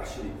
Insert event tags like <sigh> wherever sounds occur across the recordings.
actually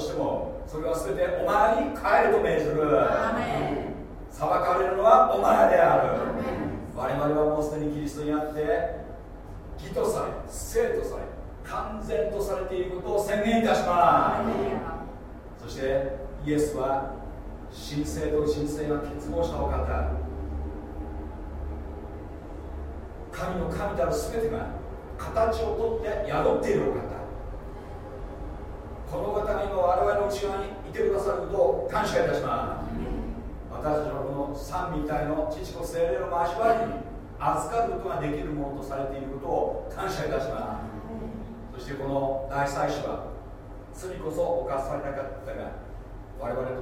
としてもそれは全てお前に帰ると命ずる。裁かれるのはお前である。我々はもうすでにキリストにあって義とされ生とされ完全とされていることを宣言いたします。そしてイエスは神聖と神聖が結合したお方神の神たる全てが形をとって宿っているお方この方が今我々の内側にいてくださることを感謝いたします。私たちはこの三位一体の父と精霊の交わりに預かることができるものとされていることを感謝いたします。そしてこの大祭司は罪こそ犯されなかったが我々と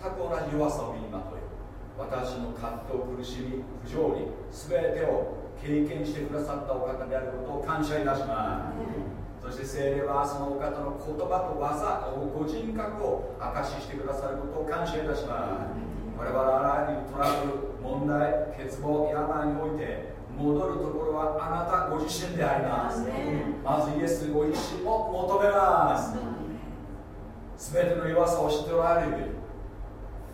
全く同じ弱さを身にまとい私の葛藤苦しみ不条理全てを経験してくださったお方であることを感謝いたします。そして聖霊はそのお方の言葉と技ご人格を証ししてくださることを感謝いたします。我々あらゆるトラブル問題欠乏病において戻るところはあなたご自身であります。まずイエスご自身を求めます。全ての弱さを知っておられる。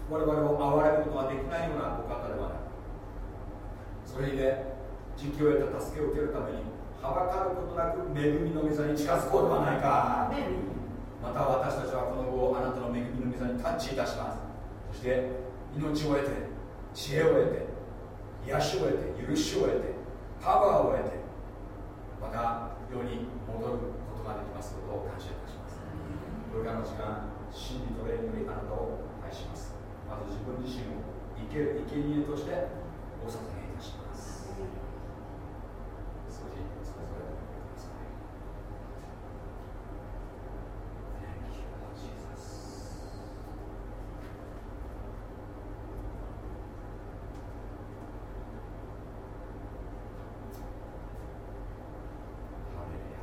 我々を憐れむことができないようなお方ではない。それで実況を得た助けを受けるためにはばかることなく恵みの御座に近づこうではないか。また私たちはこの後あなたの恵みの御座にタッチいたします。そして命を得て知恵を得て癒しを得て許しを得てパワーを得てまた世に戻ることができますことを感謝いたします。これからの時間真理と霊によりあなたを愛します。まず自分自身を生ける生贄としてお捧げいたします少しそれぞれください Thank you, Lord Jesus. ハレルヤ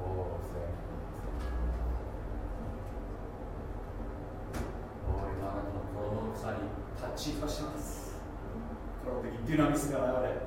おお、せおお、今のこの草にタッチいたします。この時ディナミスが流れ、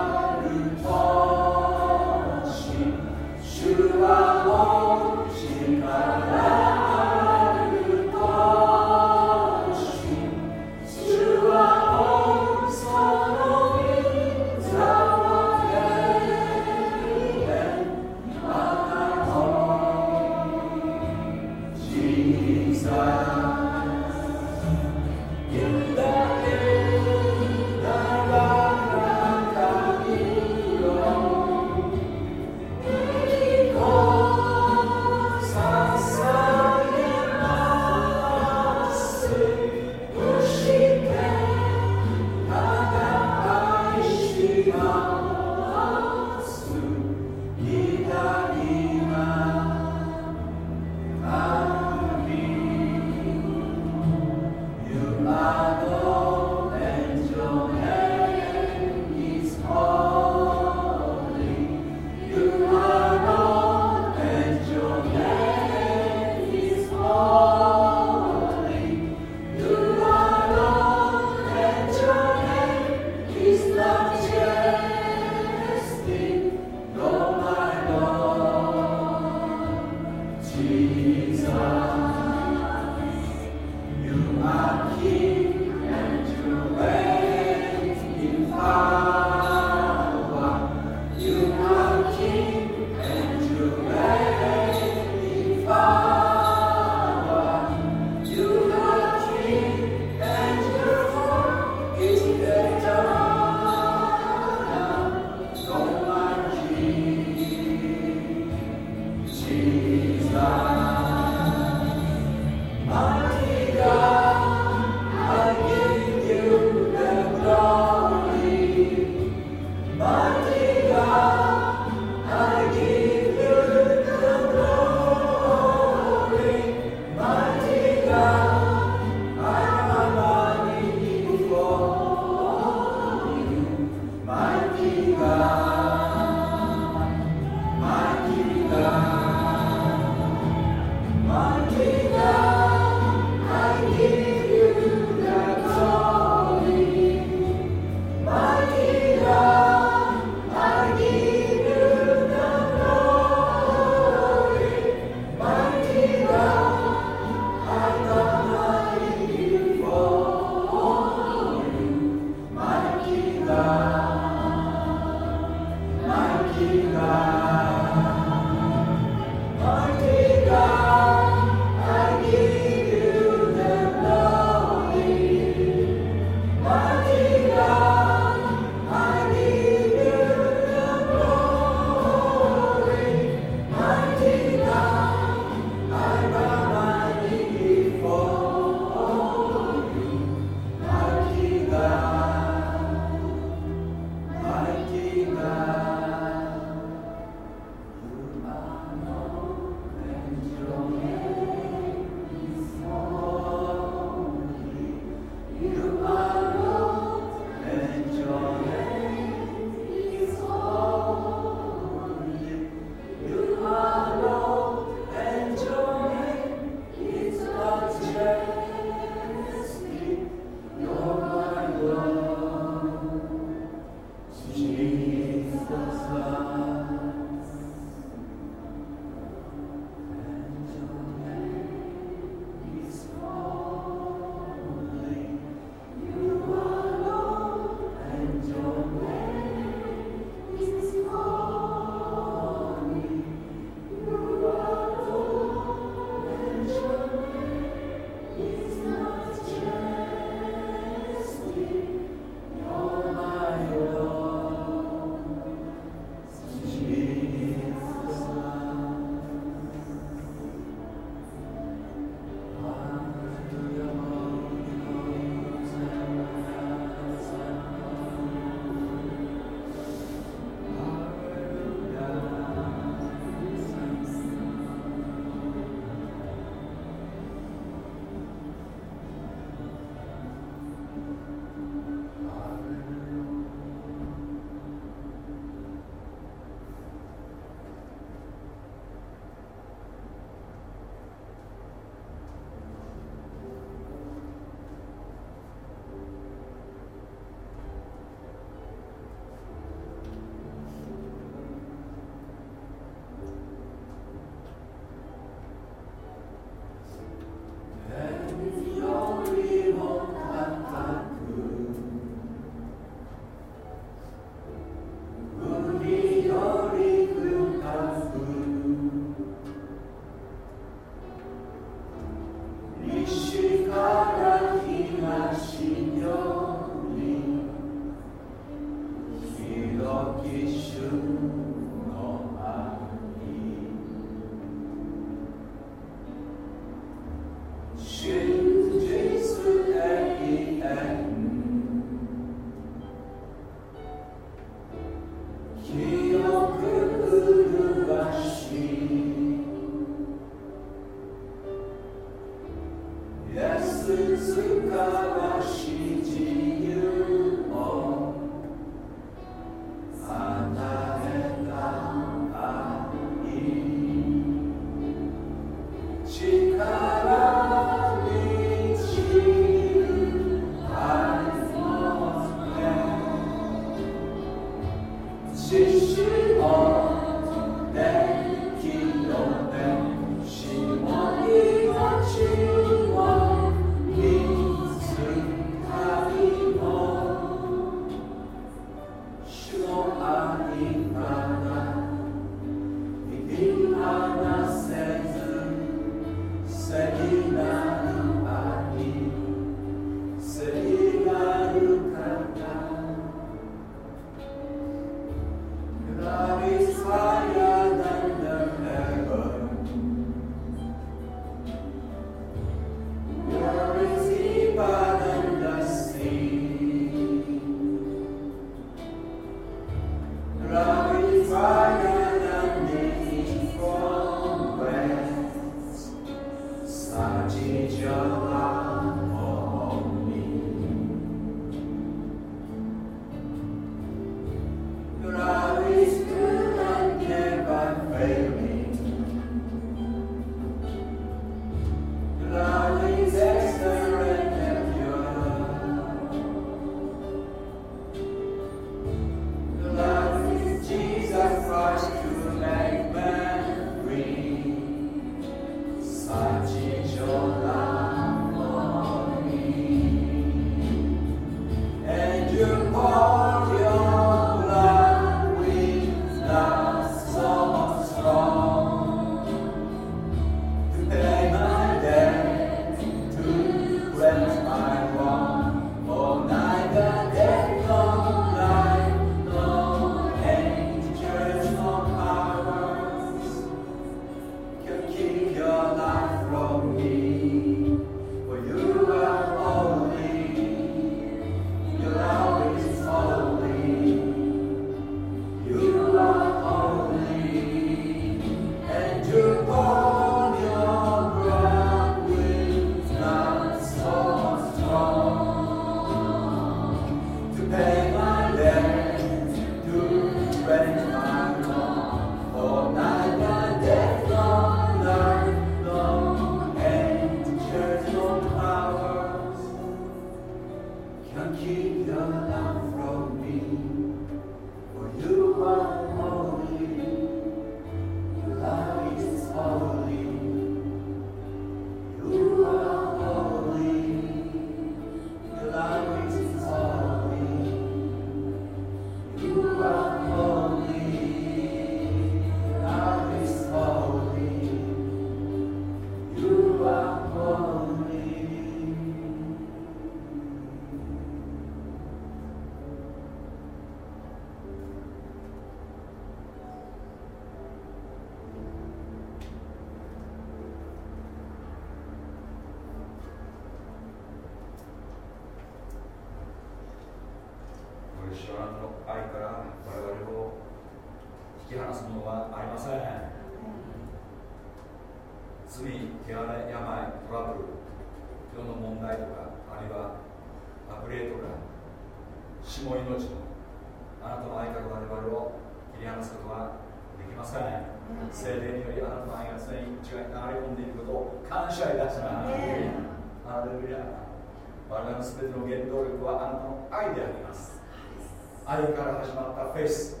ェイス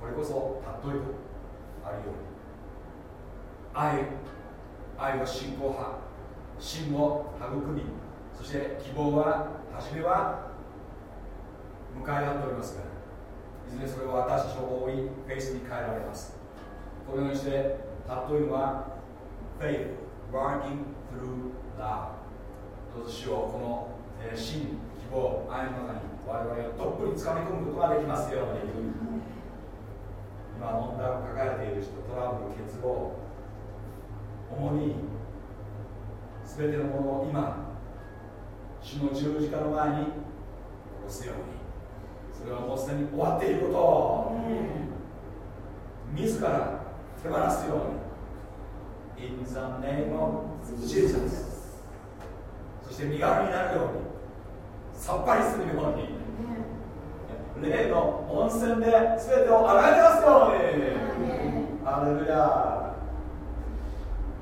これこそ例えとあるように愛愛は信仰派。信を育み。そして希望は初めは迎え合っておりますがいずれそれは私たちの多いフェイスに変えられます。このようにして例えは Faith working through love どうぞしようこの、えー、希望愛の中に我々がどっぷりつかみ込むことができますように今問題を抱えている人トラブル欠乏主に全てのものを今主の十字架の前に殺すようにそれはもうすでに終わっていることを、自ら手放すように In the name of Jesus そして身軽になるようにさっぱりするように霊の温泉で全てを洗い出すように。アレルヤ。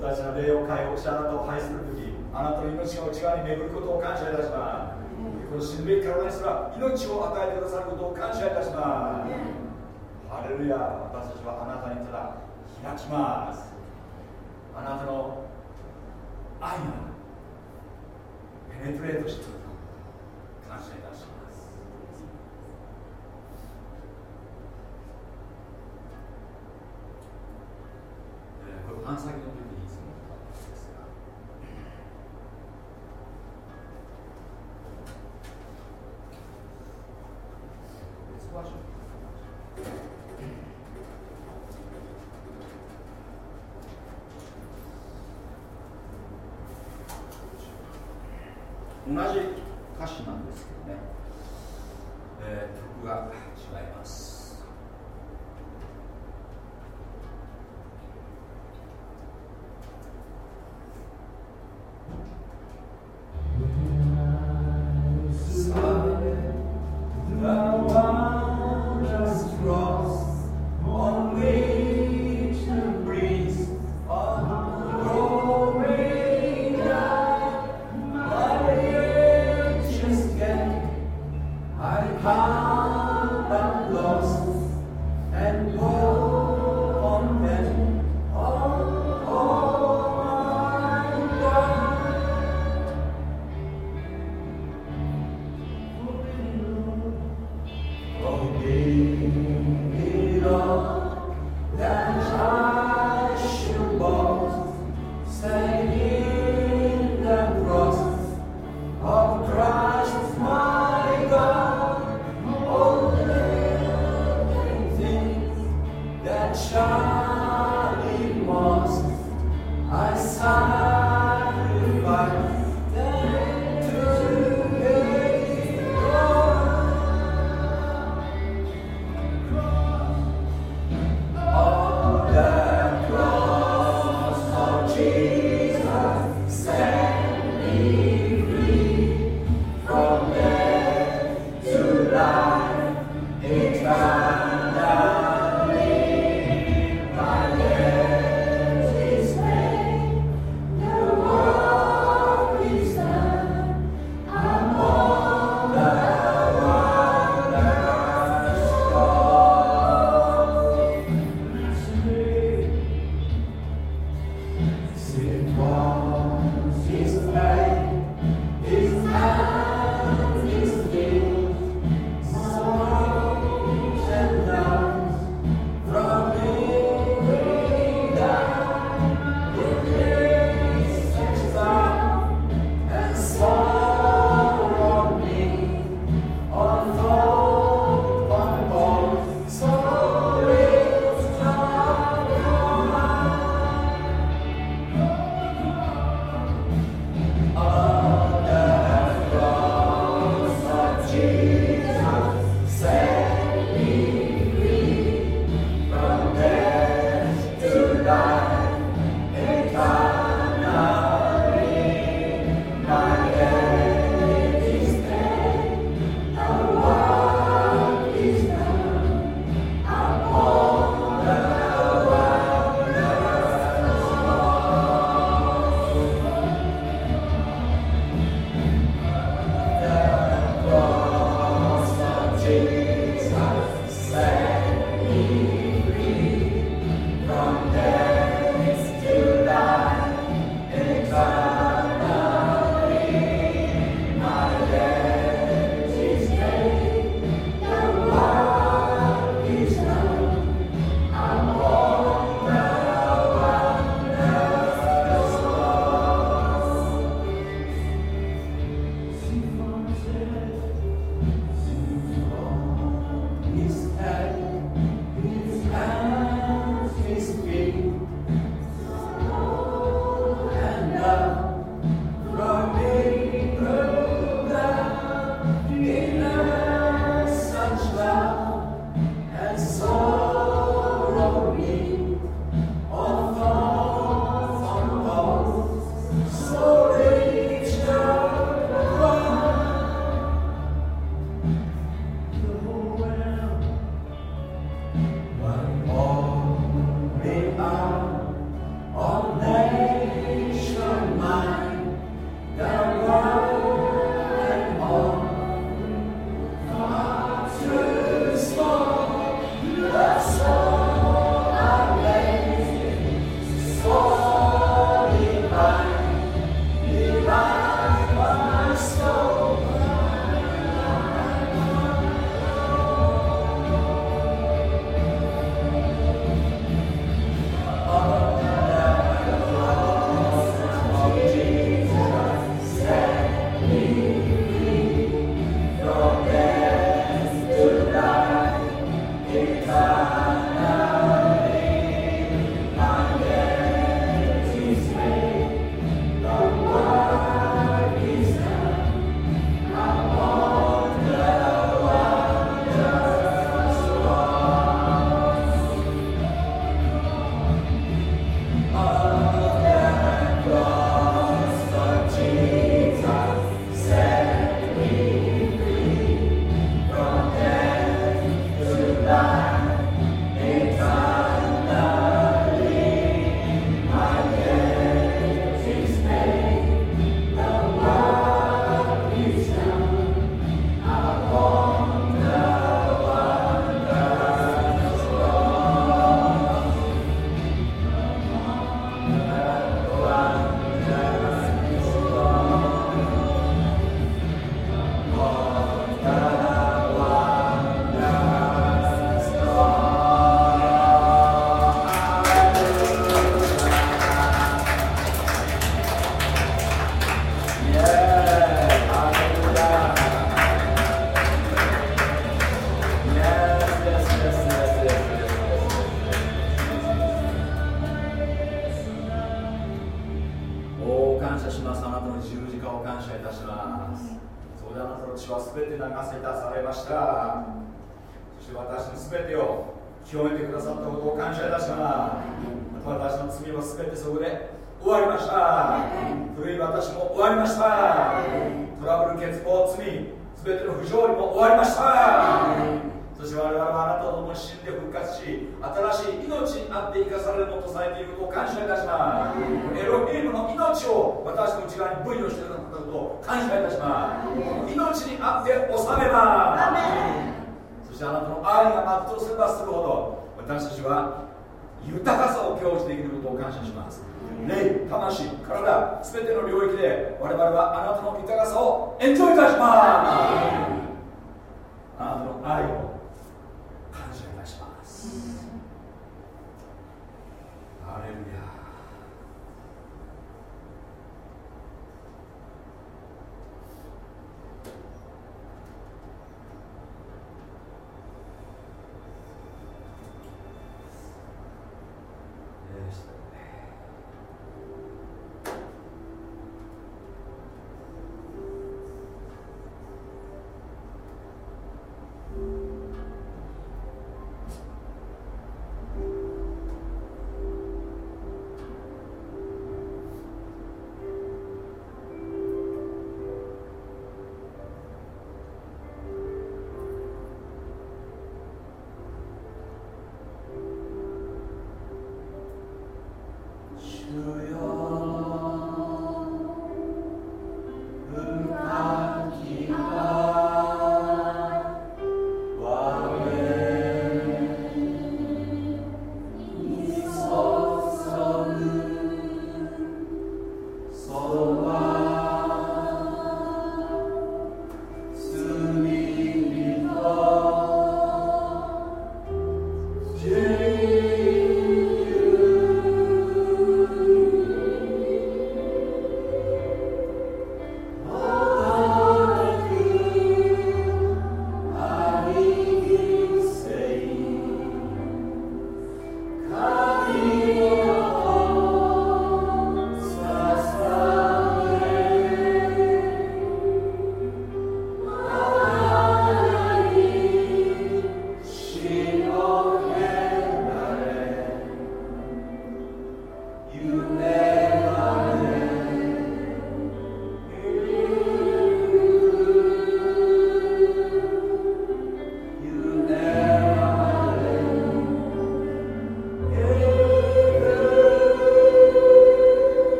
私の霊を解放しあなたを愛する時あなたの命が内側に巡ることを感謝いたします。この死ぬべき体にすら命を与えてくださることを感謝いたします。ハレルヤ。私たちはあなたにただ開きます。あなたの愛がペネトレートしてくる感謝いたしますえー、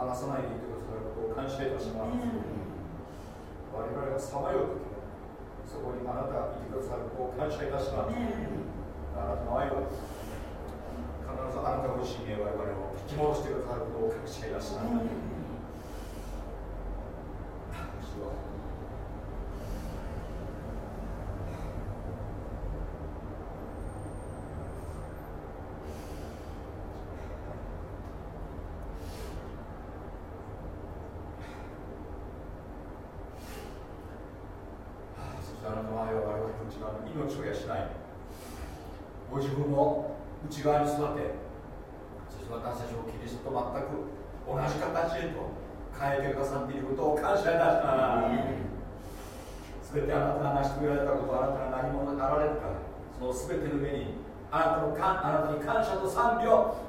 離さないでいてくださることを感謝いたします、我々がさまよう時そこにあなたがいてくださることを感謝いたします、あなたの愛は必ずあなたご自身へ我々を引き戻してくださることを感謝いたします、命を養いご自分の内側に育てそして私たちをキリストと全く同じ形へと変えてくださっていることを感謝いたします。全てあなたが成し遂げられたことあなたが何者になられるかその全ての上にあなたのかあなたに感謝と賛美を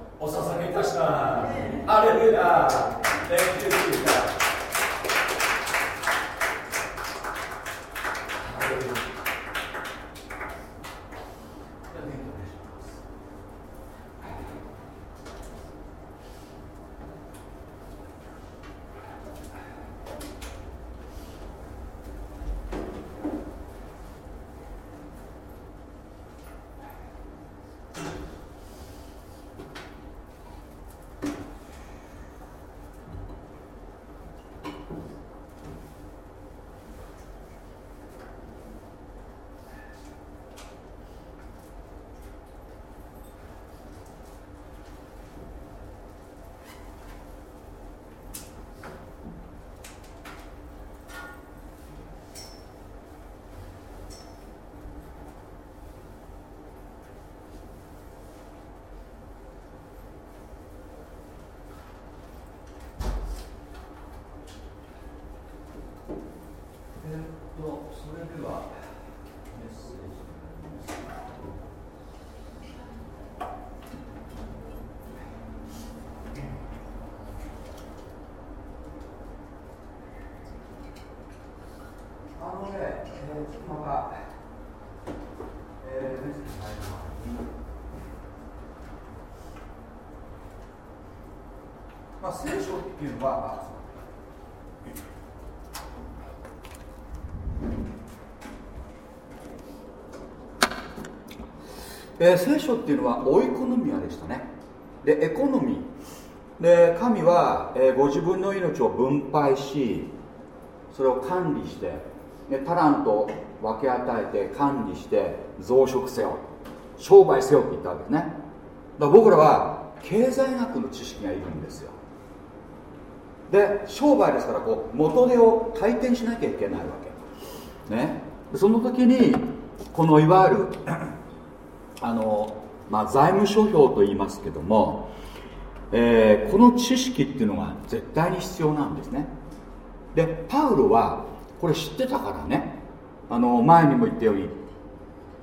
えー、聖書っていうのはオイコノミアでしたね。でエコノミーで神は、えー、ご自分の命を分配しそれを管理してでタラントを分け与えて管理して増殖せよ商売せよって言ったわけですね。だから僕らは経済学の知識がいるんですよ。で商売ですからこう元手を回転しなきゃいけないわけ。ね。その時にこのいわゆるあの、まあ、財務諸表と言いますけども、えー、この知識っていうのが絶対に必要なんですね。でパウロはこれ知ってたからね。あの前にも言ったように、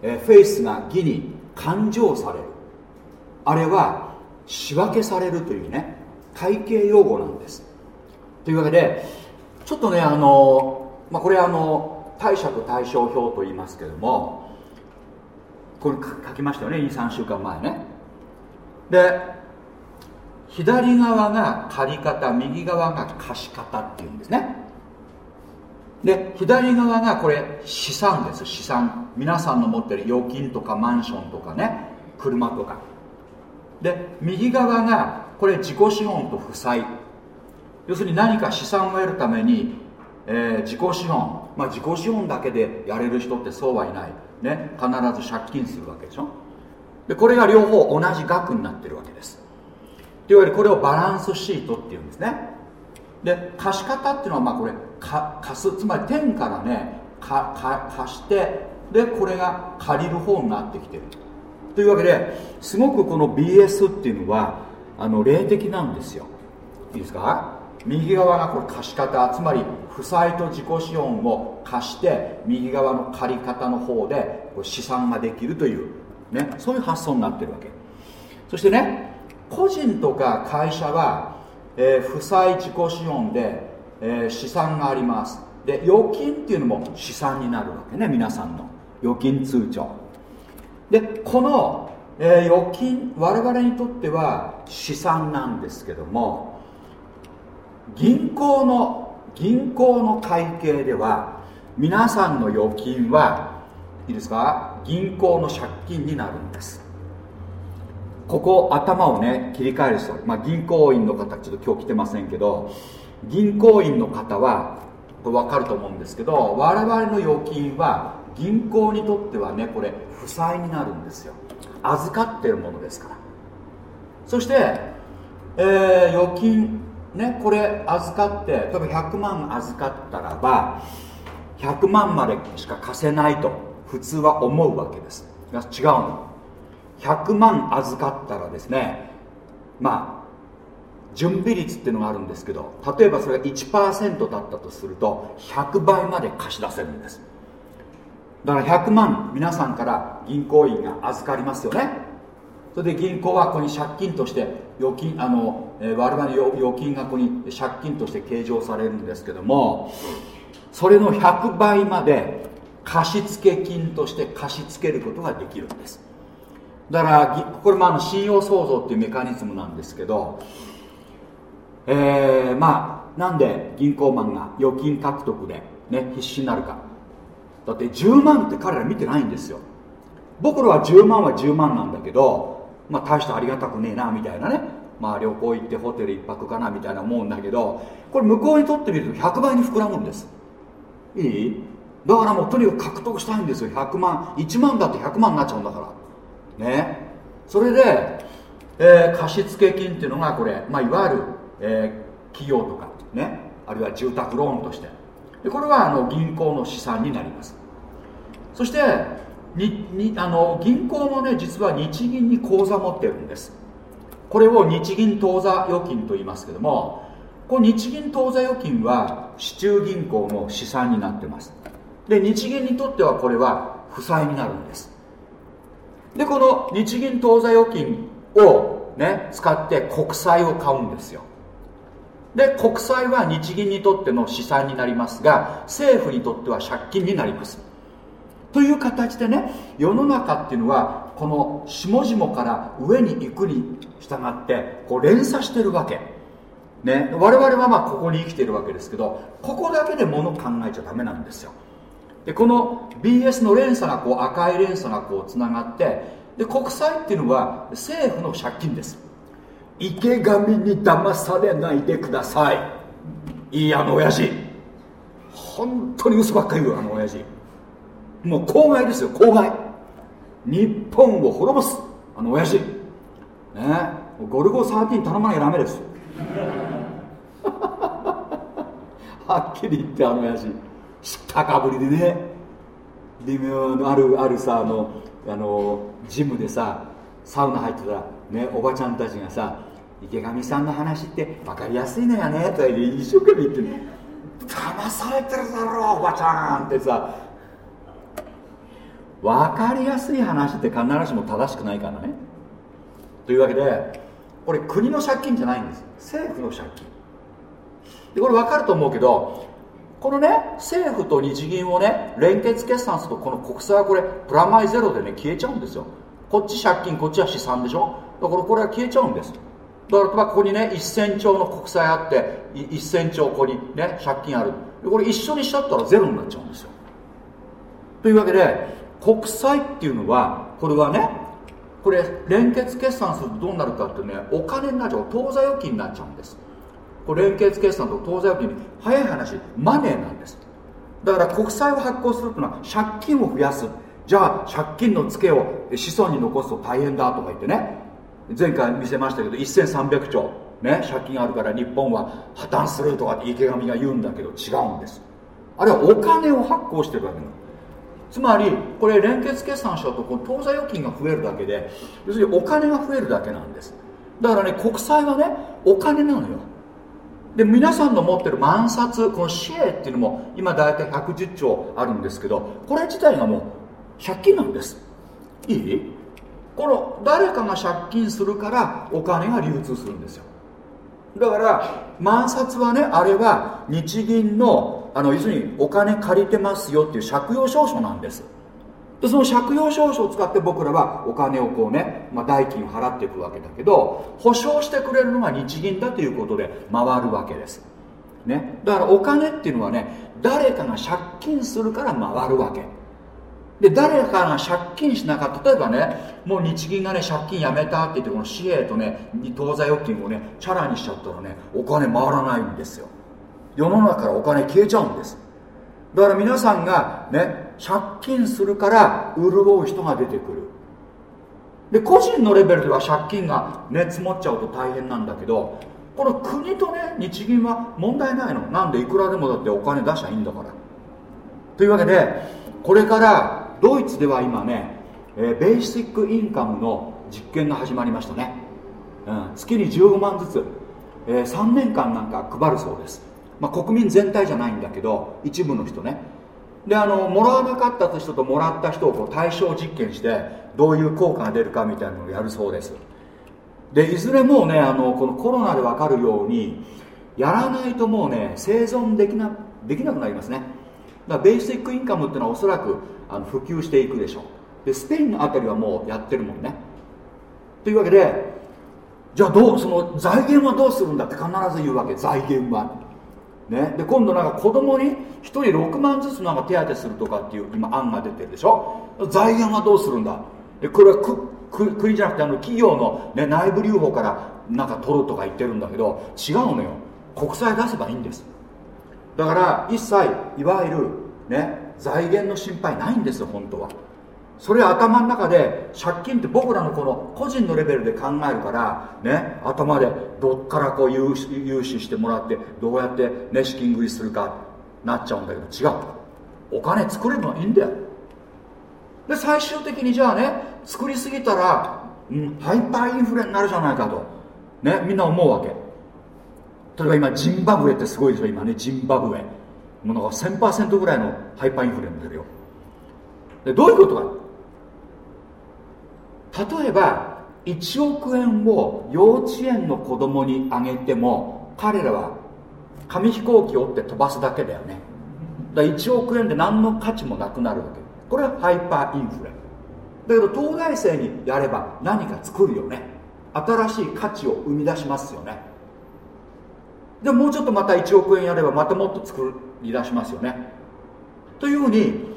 えー、フェイスが義に勘定される。あれは仕分けされるというね会計用語なんです。というわけでちょっとねあの、まあ、これあの貸借対照表と言いますけどもこれ書きましたよね23週間前ね。で左側が借り方右側が貸方っていうんですね。で左側がこれ資産です資産。皆さんの持ってる預金とかマンションとかね車とか。で右側がこれ自己資本と負債。要するに何か資産を得るために、えー、自己資本、まあ、自己資本だけでやれる人ってそうはいない、ね、必ず借金するわけでしょ？でこれが両方同じ額になってるわけです。というわけでこれをバランスシートっていうんですね。で貸方っていうのはまあこれ貸す。つまり天からね貸してでこれが借りる方になってきてる。というわけですごくこの BS っていうのはあの霊的なんですよ。いいですか？右側がこれ貸方。つまり負債と自己資本を貸して右側の借り方の方でこれ資産ができるという、ね、そういう発想になってるわけ。そしてね個人とか会社は、えー、負債自己資本で、えー、資産があります。で預金っていうのも資産になるわけね皆さんの。預金通帳。でこの、えー、預金我々にとっては資産なんですけども銀行の銀行の会計では皆さんの預金はいいですか？銀行の借金になるんです。ここ頭をね切り替える人、まあ、銀行員の方ちょっと今日来てませんけど銀行員の方はこれ分かると思うんですけど我々の預金は銀行にとってはねこれ負債になるんですよ。預かってるものですから。そして、えー、預金ねこれ預かって例えば100万預かったらば100万までしか貸せないと普通は思うわけです。違うの。100万預かったらですねまあ準備率っていうのがあるんですけど例えばそれが1%だったとすると100倍まで貸し出せるんです。だから100万皆さんから銀行員が預かりますよね。それで銀行はここに借金として預金あの、えー、我々の預金がここに借金として計上されるんですけどもそれの100倍まで貸付金として貸し付けることができるんです。だからこれもあの信用創造っていうメカニズムなんですけどえー、まあなんで銀行マンが預金獲得で、ね、必死になるか。だって10万って彼ら見てないんですよ。僕らは10万は10万なんだけどまあ大してありがたくねえなみたいなね。まあ旅行行ってホテル一泊かなみたいな思うんだけどこれ向こうにとってみると100倍に膨らむんです。いい？だからもうとにかく獲得したいんですよ。100万1万だって100万になっちゃうんだから。ね。それで、えー、貸付金っていうのがこれ、まあ、いわゆる、えー、企業とかね。あるいは住宅ローンとして。でこれはあの銀行の資産になります。そしてににあの銀行もね実は日銀に口座持ってるんです。これを日銀当座預金と言いますけどもこの日銀当座預金は市中銀行の資産になってます。で日銀にとってはこれは負債になるんです。でこの日銀当座預金をね使って国債を買うんですよ。で国債は日銀にとっての資産になりますが政府にとっては借金になります。という形でね世の中っていうのはこの下々から上に行くに従ってこう連鎖してるわけ。ね。我々はまあここに生きてるわけですけどここだけで物考えちゃダメなんですよ。でこの BS の連鎖がこう赤い連鎖がこうつながってで国債っていうのは政府の借金です。池上に騙されないでください。いいあの親父。本当に嘘ばっかり言うあの親父。もう公害ですよ公害日本を滅ぼす。あの親父。ね。ゴルゴ13頼まなきゃダメです。<laughs> はっきり言ってあの親父。知ったかぶりでね。微妙のあるあるさあのあのジムでさサウナ入ってたらねおばちゃんたちがさ池上さんの話って分かりやすいのやねとか一生懸命言ってる騙されてるだろうおばちゃんってさ分かりやすい話って必ずしも正しくないからね。というわけでこれ国の借金じゃないんです。政府の借金。でこれ分かると思うけどこのね政府と日銀をね連結決算するとこの国債はこれプラマイゼロでね消えちゃうんですよ。こっち借金こっちは資産でしょ。だからこれは消えちゃうんです。だからここにね1000兆の国債あって1000兆ここにね借金ある。これ一緒にしちゃったらゼロになっちゃうんですよ。というわけで国債っていうのはこれはねこれ連結決算するとどうなるかってねお金になっちゃう当座預金になっちゃうんです。これ連結決算と当座預金早い話マネーなんです。だから国債を発行するというのは借金を増やす。じゃあ借金のツケを子孫に残すと大変だとか言ってね前回見せましたけど1300兆ね借金あるから日本は破綻するとかって池上が言うんだけど違うんです。あれはお金を発行してるわけなの。つまりこれ連結決算しちゃうとこの当座預金が増えるだけで要するにお金が増えるだけなんです。だからね国債はねお金なのよ。で皆さんの持ってる万札この紙幣っていうのも今大体110兆あるんですけどこれ自体がもう借金なんです。いい？この誰かが借金するからお金が流通するんですよ。だから万札はねあれは日銀のあの要するにお金借りてますよっていう借用証書なんです。でその借用証書を使って僕らはお金をこうね、まあ、代金を払っていくわけだけど保証してくれるのが日銀だということで回るわけです。ね、だからお金っていうのはね誰かが借金するから回るわけ。で誰かが借金しなかった例えばねもう日銀がね借金やめたって言ってこの紙幣とね当座預金をねチャラにしちゃったらねお金回らないんですよ。世の中からお金消えちゃうんです。だから皆さんがね借金するから潤う人が出てくる。で個人のレベルでは借金がね積もっちゃうと大変なんだけどこの国とね日銀は問題ないの。なんでいくらでもだってお金出しゃいいんだから。というわけでこれからドイツでは今ね、えー、ベーシックインカムの実験が始まりましたね、うん、月に15万ずつ、えー、3年間なんか配るそうです、まあ、国民全体じゃないんだけど一部の人ね。であのもらわなかった人ともらった人をこう対象実験してどういう効果が出るかみたいなのをやるそうです。でいずれもねあのこのコロナで分かるようにやらないともうね生存できなできなくなりますね。だからベーシックインカムっていうのはおそらくあの普及していくでしょう。でスペインのあたりはもうやってるもんね。というわけでじゃあどうその財源はどうするんだって必ず言うわけ。財源は。ね、で今度なんか子供に1人6万ずつなんか手当するとかっていう今案が出てるでしょ？財源はどうするんだ？でこれは国じゃなくてあの企業の、ね、内部留保からなんか取るとか言ってるんだけど違うのよ。国債出せばいいんです。だから一切いわゆるね財源の心配ないんですよ本当は。それ頭の中で借金って僕らのこの個人のレベルで考えるからね頭でどっからこう融資してもらってどうやってね資金繰りするかなっちゃうんだけど違う。お金作れるのはいいんだよ。で最終的にじゃあね作りすぎたら、うん、ハイパーインフレになるじゃないかとねみんな思うわけ。例えば今ジンバブエってすごいでしょ今ねジンバブエ。もうなんか1000%ぐらいのハイパーインフレに出るよ。でどういうことか。例えば1億円を幼稚園の子供にあげても彼らは紙飛行機を折って飛ばすだけだよね。だから1億円で何の価値もなくなるわけ。これはハイパーインフレ。だけど東大生にやれば何か作るよね。新しい価値を生み出しますよね。でもうちょっとまた1億円やればまたもっと作り出しますよね。というふうに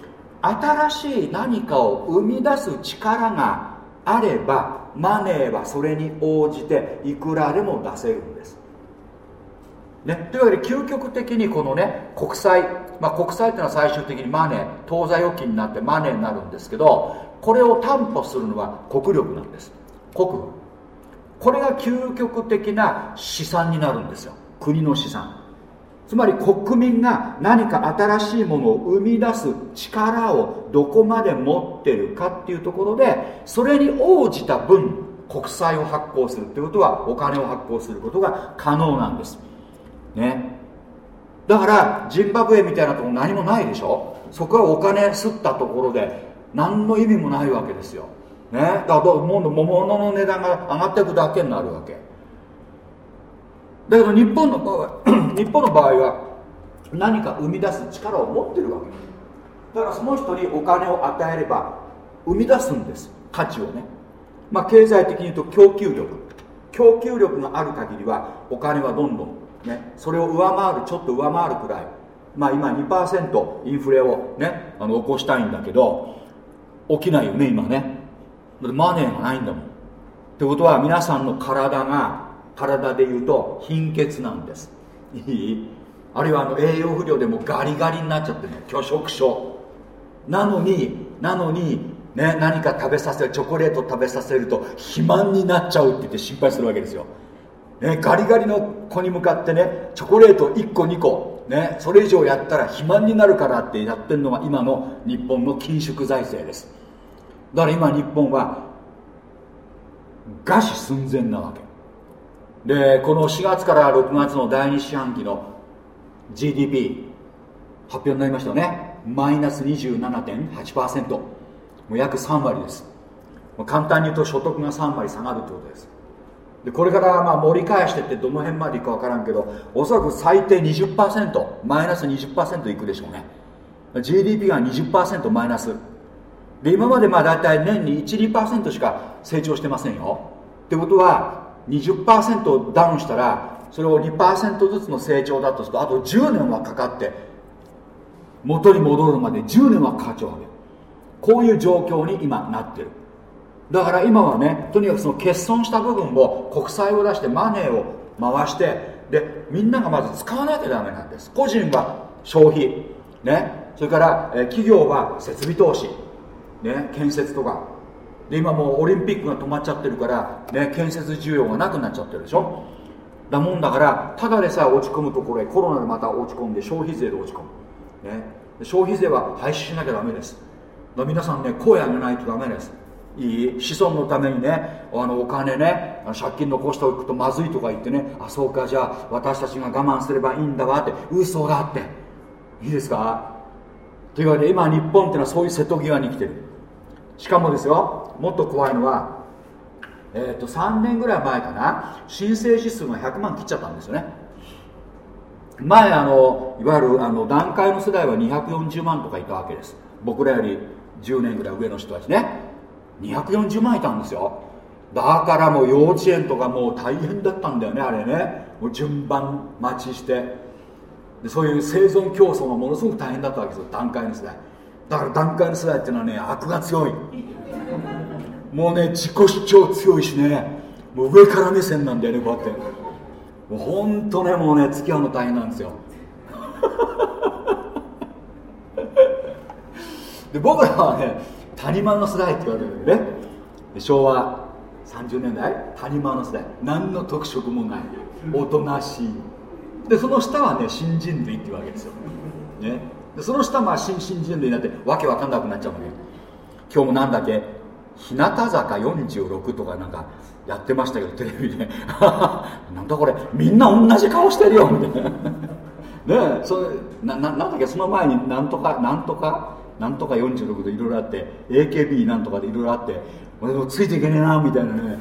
新しい何かを生み出す力があればマネーはそれに応じていくらでも出せるんです。ね、というわけで究極的にこのね国債、まあ、国債っていうのは最終的にマネー当座預金になってマネーになるんですけどこれを担保するのは国力なんです。国富これが究極的な資産になるんですよ。国の資産。つまり国民が何か新しいものを生み出す力をどこまで持ってるかっていうところでそれに応じた分国債を発行するっていうことはお金を発行することが可能なんです。ね。だからジンバブエみたいなとこ何もないでしょ。そこはお金吸ったところで何の意味もないわけですよ。ね。だからどんどん物の値段が上がっていくだけになるわけ。だけど日本の場合 <clears throat> 日本の場合は何か生み出す力を持ってるわけ。だからその人にお金を与えれば生み出すんです。価値をね。まあ経済的に言うと供給力。供給力がある限りはお金はどんどんねそれを上回るちょっと上回るくらい。まあ今2%インフレをねあの起こしたいんだけど起きないよね今ね。マネーがないんだもん。ってことは皆さんの体が体でいうと貧血なんです。いい？あるいはあの栄養不良でもガリガリになっちゃってる拒食症。なのになのにね何か食べさせるチョコレート食べさせると肥満になっちゃうって言って心配するわけですよ、ね、ガリガリの子に向かってねチョコレート1個2個ねそれ以上やったら肥満になるからってやってるのが今の日本の緊縮財政です。だから今日本は餓死寸前なわけ。でこの4月から6月の第2四半期の GDP 発表になりましたね。マイナス27.8%もう約3割です。簡単に言うと所得が3割下がるってことです。でこれからまあ盛り返してってどの辺までいくか分からんけどおそらく最低20%マイナス20%いくでしょうね。GDP が20%マイナス。で今までまあ大体年に12%しか成長してませんよ。ってことは20%ダウンしたらそれを2%ずつの成長だとするとあと10年はかかって元に戻るまで10年はかかっちゃうわけこういう状況に今なってる。だから今はねとにかくその欠損した部分を国債を出してマネーを回してでみんながまず使わなきゃダメなんです。個人は消費ね。それから、え企業は設備投資ね。建設とか。で今もうオリンピックが止まっちゃってるから、ね、建設需要がなくなっちゃってるでしょ。だもんだからただでさえ落ち込むところへコロナでまた落ち込んで消費税で落ち込む、ね、消費税は廃止しなきゃダメです。皆さんね声上げないとダメです。いい？子孫のためにねあのお金ね借金残しておくとまずいとか言ってねあそうかじゃあ私たちが我慢すればいいんだわって嘘だって。いいですか？というわけで今日本っていうのはそういう瀬戸際に来てる。しかもですよもっと怖いのはえー、と3年ぐらい前かな申請指数が100万切っちゃったんですよね。前あのいわゆるあの段階の世代は240万とかいたわけです。僕らより10年ぐらい上の人たちね。240万いたんですよ。だからもう幼稚園とかもう大変だったんだよねあれね。もう順番待ちして。でそういう生存競争がものすごく大変だったわけですよ段階の世代。だから段階の世代っていうのはね悪が強い。もうね自己主張強いしねもう上から目線なんだよねこうやって。もうほんとねもうね付き合うの大変なんですよ。で僕らはね谷間の世代って言われるんだよね。昭和30年代谷間の世代。何の特色もない。おとなしい。でその下はね新人類っていうわけですよ、ね、でその下は新新人類になってわけわかんなくなっちゃうわけ。今日もなんだっけ？日向坂46とかなんかやってましたけどテレビで。<laughs> なんだこれ？みんな同じ顔してるよみたいな。<laughs> ねそれなななんだっけ？その前になんとかなんとかなんとか46でいろいろあって AKB なんとかでいろいろあって俺もついていけねえなみたいなね。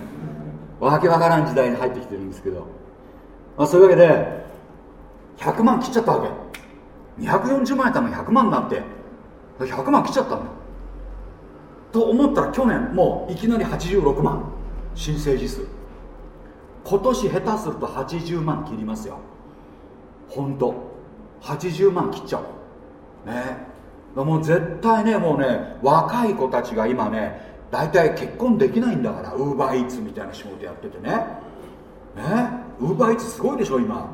わけわからん時代に入ってきてるんですけど、まあ、そういうわけで100万切っちゃったわけ。240万円ため100万になって。100万切っちゃったんだと思ったら去年もういきなり86万申請時数。今年下手すると80万切りますよ。本当80万切っちゃう。ね。もう絶対ねもうね若い子たちが今ね大体結婚できないんだからウーバーイーツみたいな仕事やっててね。ね。ウーバーイーツすごいでしょ今。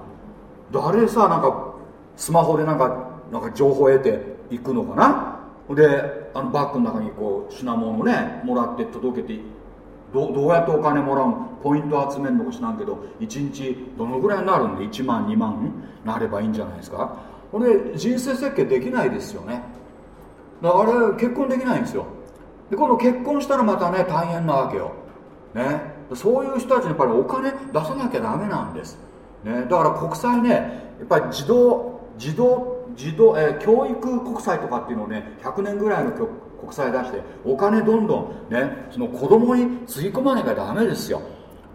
あれさなんかスマホでなんかなんか情報得ていくのかな？であのバッグの中にこう品物をねもらって届けてどどうやってお金もらうの？ポイント集めるのか知らんけど1日どのぐらいになるんで？1万2万なればいいんじゃないですか？これ人生設計できないですよね。だからあれ結婚できないんですよ。で今度結婚したらまたね大変なわけよ。ね。そういう人たちにやっぱりお金出さなきゃダメなんです、ね、だから国債ねやっぱり自動自動児童、えー、教育国債とかっていうのをね100年ぐらいの国債出してお金どんどんねその子供につぎ込まなきゃダメですよ、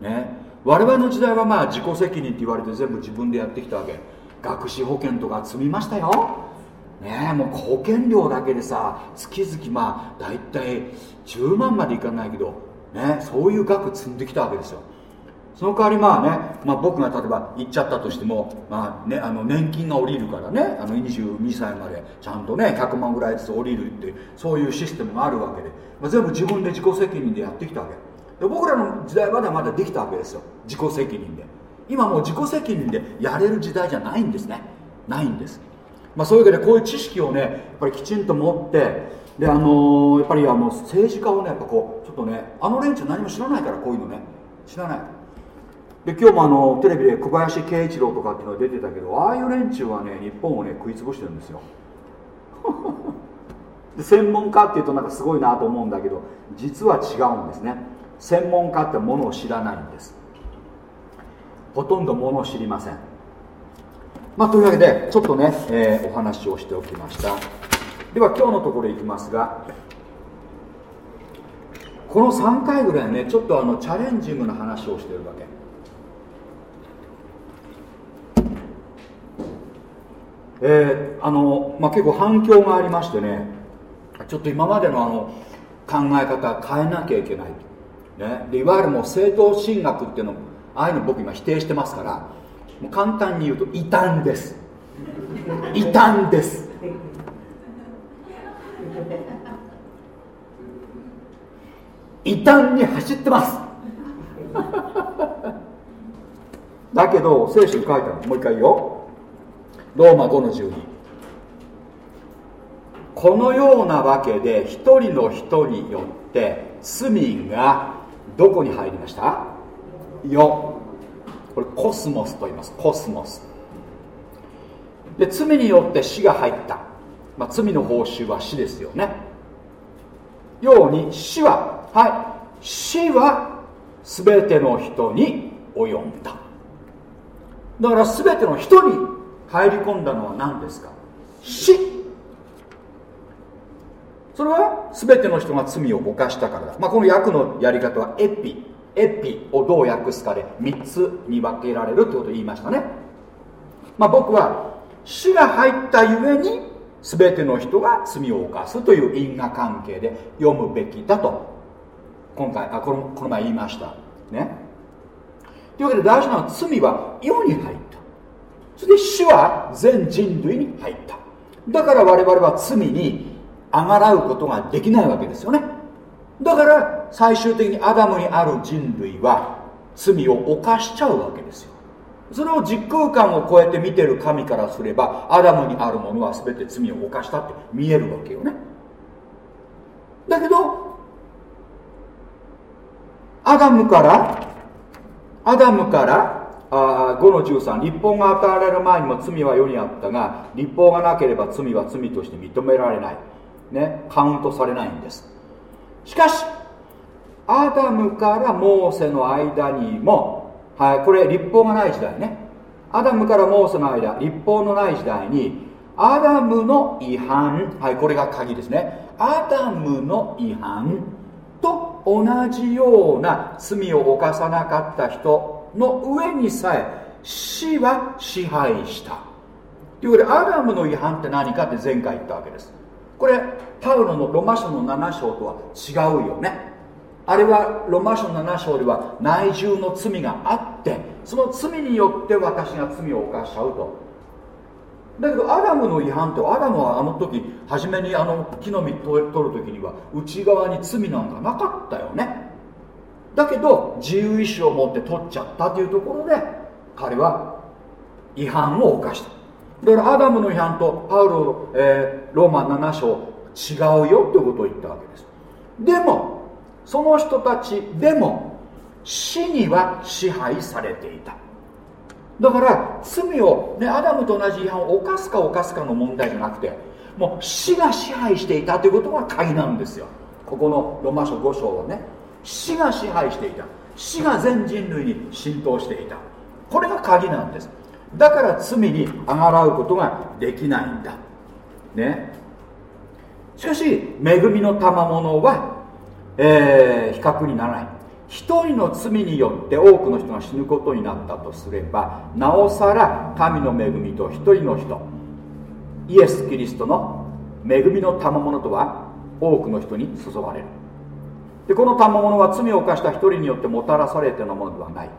ね、我々の時代はまあ自己責任って言われて全部自分でやってきたわけ。学資保険とか積みましたよ。ね。えもう保険料だけでさ月々まあ大体10万までいかないけどね。そういう額積んできたわけですよ。その代わりまあね、まあ、僕が例えば行っちゃったとしても、まあね、あの年金が下りるからねあの22歳までちゃんとね100万ぐらいずつ下りるってそういうシステムがあるわけで、まあ、全部自分で自己責任でやってきたわけ。で僕らの時代まではまだできたわけですよ。自己責任で。今もう自己責任でやれる時代じゃないんですね。ないんです、まあ、そういうわけでこういう知識をねやっぱりきちんと持ってであのー、やっぱりあの政治家をねやっぱこうちょっとねあの連中何も知らないからこういうのね。知らない。で今日もあのテレビで小林慶一郎とかっていうのが出てたけどああいう連中はね日本をね食い潰してるんですよ。<laughs> で専門家っていうとなんかすごいなと思うんだけど実は違うんですね。専門家ってものを知らないんです。ほとんどものを知りません。まあというわけでちょっとね、えー、お話をしておきました。では今日のところいきますがこの3回ぐらいねちょっとあのチャレンジングな話をしてるわけ。えー、あの、まあ、結構反響がありましてねちょっと今までのあの考え方変えなきゃいけない、ね、でいわゆるもう正当進学っていうのああいうの僕今否定してますからもう簡単に言うと異端です。異端です。異端に走ってます。だけど聖書に書いてあるもう一回言よ。ローマ5の12このようなわけで一人の人によって罪がどこに入りました？よこれコスモスと言います。コスモス。で罪によって死が入った、まあ、罪の報酬は死ですよね。ように死ははい。死は全ての人に及んだ。だから全ての人に入り込んだのは何ですか？死。それは全ての人が罪を犯したからだ、まあ、この訳のやり方はエピ。エピをどう訳すかで3つに分けられるということを言いましたね、まあ、僕は死が入ったゆえに全ての人が罪を犯すという因果関係で読むべきだと。今回あこのこの前言いました。ね。というわけで大事なのは罪は世に入っそれで死は全人類に入った。だから我々は罪にあがらうことができないわけですよね。だから最終的にアダムにある人類は罪を犯しちゃうわけですよ。それを実空間を超えて見てる神からすればアダムにあるものは全て罪を犯したって見えるわけよね。だけどアダムからアダムからあ5の13律法が与えられる前にも罪は世にあったが律法がなければ罪は罪として認められない。ねカウントされないんです。しかしアダムからモーセの間にも、はい、これ律法がない時代ね。アダムからモーセの間律法のない時代にアダムの違反はいこれが鍵ですね。アダムの違反と同じような罪を犯さなかった人の上にさえ死は支配した。ということでアダムの違反って何かって前回言ったわけです。これパウロのロマ書の7章とは違うよね。あれはロマ書の7章では内住の罪があってその罪によって私が罪を犯しちゃうと。だけどアダムの違反ってアダムはあの時初めにあの木の実取る時には内側に罪なんかなかったよね。だけど自由意志を持って取っちゃったというところで彼は違反を犯した。だからアダムの違反とパウロ、えー、ローマ7章違うよということを言ったわけです。でもその人たちでも死には支配されていた。だから罪を、ね、アダムと同じ違反を犯すか犯すかの問題じゃなくてもう死が支配していたということが鍵なんですよ。ここのロマ書5章をね。死が支配していた。死が全人類に浸透していた。これが鍵なんです。だから罪にあがらうことができないんだ。ね。しかし恵みの賜物は、えー、比較にならない。一人の罪によって多くの人が死ぬことになったとすればなおさら神の恵みと一人の人イエス・キリストの恵みの賜物とは多くの人に注がれる。でこの賜物は罪を犯した一人によってもたらされてのものではない。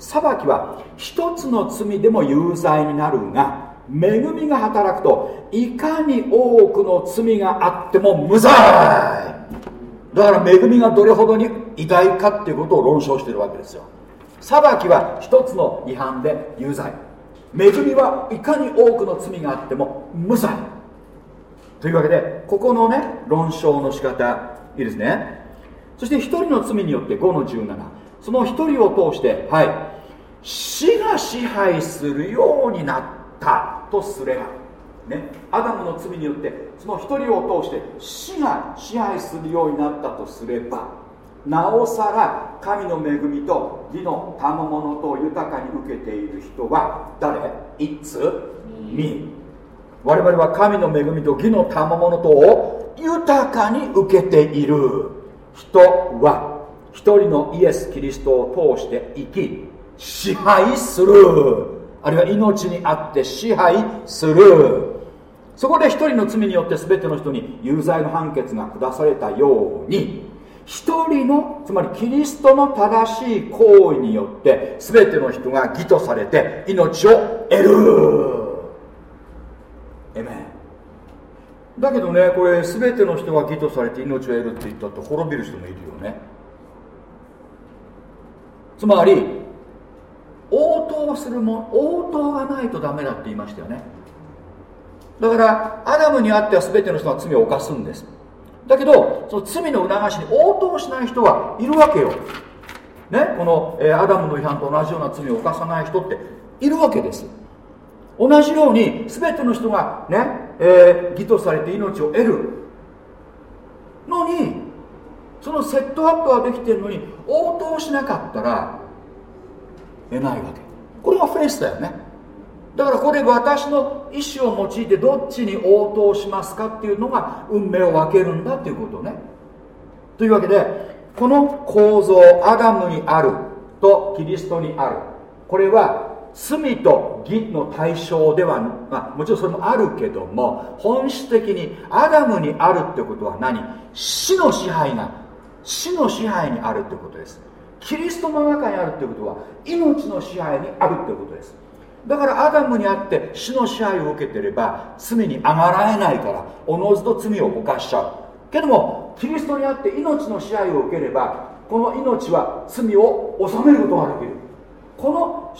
裁きは一つの罪でも有罪になるが恵みが働くといかに多くの罪があっても無罪。だから恵みがどれほどに偉大かっていうことを論証してるわけですよ。裁きは一つの違反で有罪。恵みはいかに多くの罪があっても無罪。というわけでここのね論証の仕方いいですね。そして一人の罪によって5の17その一人を通してはい。死が支配するようになったとすれば。ね。アダムの罪によってその一人を通して死が支配するようになったとすればなおさら神の恵みと義の賜物と豊かに受けている人は誰 ?It's me 我々は神の恵みと義の賜物とを豊かに受けている人は一人のイエス・キリストを通して生き支配する。あるいは命にあって支配する。そこで一人の罪によって全ての人に有罪の判決が下されたように一人のつまりキリストの正しい行為によって全ての人が義とされて命を得るエメンだけどねこれ全ての人が義とされて命を得るって言ったって滅びる人もいるよね。つまり応答するも応答がないとダメだって言いましたよね。だからアダムにあっては全ての人が罪を犯すんです。だけどその罪の促しに応答しない人はいるわけよ。ね？この、えー、アダムの違反と同じような罪を犯さない人っているわけです。同じように全ての人がね、えー、義とされて命を得る。のにそのセットアップはできてるのに応答しなかったら得ないわけ。これがフェイスだよね。だからこれ私の意思を用いてどっちに応答しますかっていうのが運命を分けるんだっていうことね。というわけでこの構造アダムにあるとキリストにある。これは罪と義の対象では、まあ、もちろんそれもあるけども本質的にアダムにあるってことは何？死の支配が死の支配にあるってことです。キリストの中にあるってことは命の支配にあるってことです。だからアダムにあって死の支配を受けてれば罪に上がられないからおのずと罪を犯しちゃう。けどもキリストにあって命の支配を受ければこの命は罪を治めることができる。この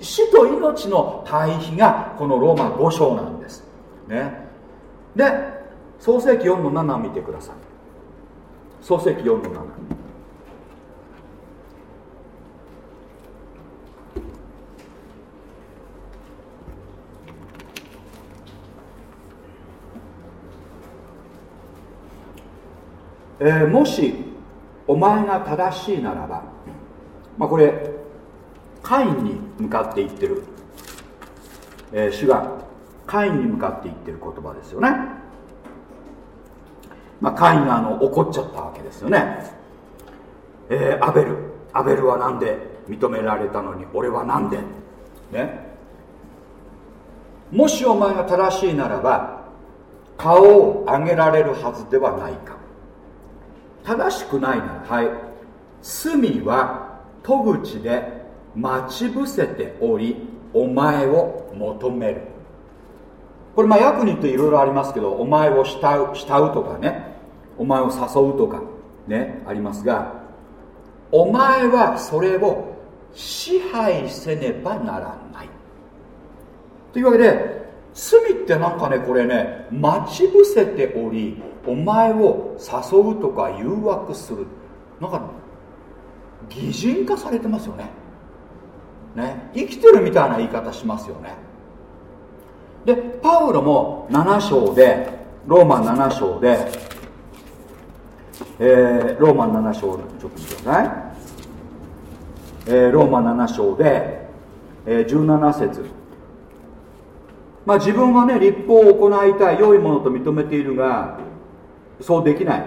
死と命の対比がこのローマ5章なんです。ね。で創世紀4の7を見てください。創世紀4の7えー、もしお前が正しいならば、まあ、これカインに向かって言ってる、えー、主がカインに向かって言ってる言葉ですよね、まあ、カインがあの怒っちゃったわけですよね、えー、アベル。アベルは何で認められたのに俺は何で？ね。もしお前が正しいならば顔を上げられるはずではないか。正しくないならはい。罪は戸口で待ち伏せておりお前を求める。これまあ訳に言っていろいろありますけどお前を慕う慕うとかねお前を誘うとかねありますがお前はそれを支配せねばならない。というわけで罪ってなんかねこれね待ち伏せておりお前を誘うとか誘惑する。なんか擬人化されてますよね。ね。生きてるみたいな言い方しますよね。でパウロも7章でローマ7章で、えー、ローマ7章ちょっと見てください、えー、ローマ7章で、えー、17節。まあ自分はね立法を行いたい良いものと認めているがそうできない。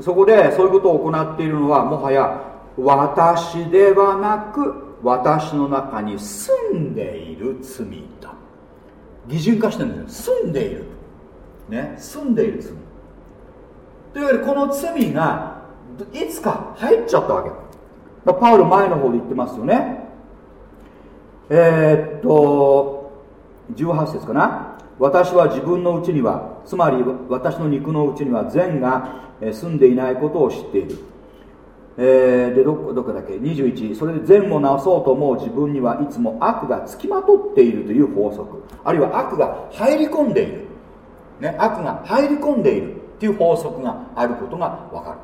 そこでそういうことを行っているのはもはや私ではなく私の中に住んでいる罪だ。擬人化してるんですよ。住んでいる。ね？住んでいる罪。というわけでこの罪がいつか入っちゃったわけ。パウロ前の方で言ってますよね。えー、っと18節かな。私は自分のうちにはつまり私の肉のうちには善が住んでいないことを知っている。えー、でどこどこだっけ？21それで善をなそうと思う自分にはいつも悪がつきまとっているという法則。あるいは悪が入り込んでいる、ね、悪が入り込んでいるっていう法則があることが分かる。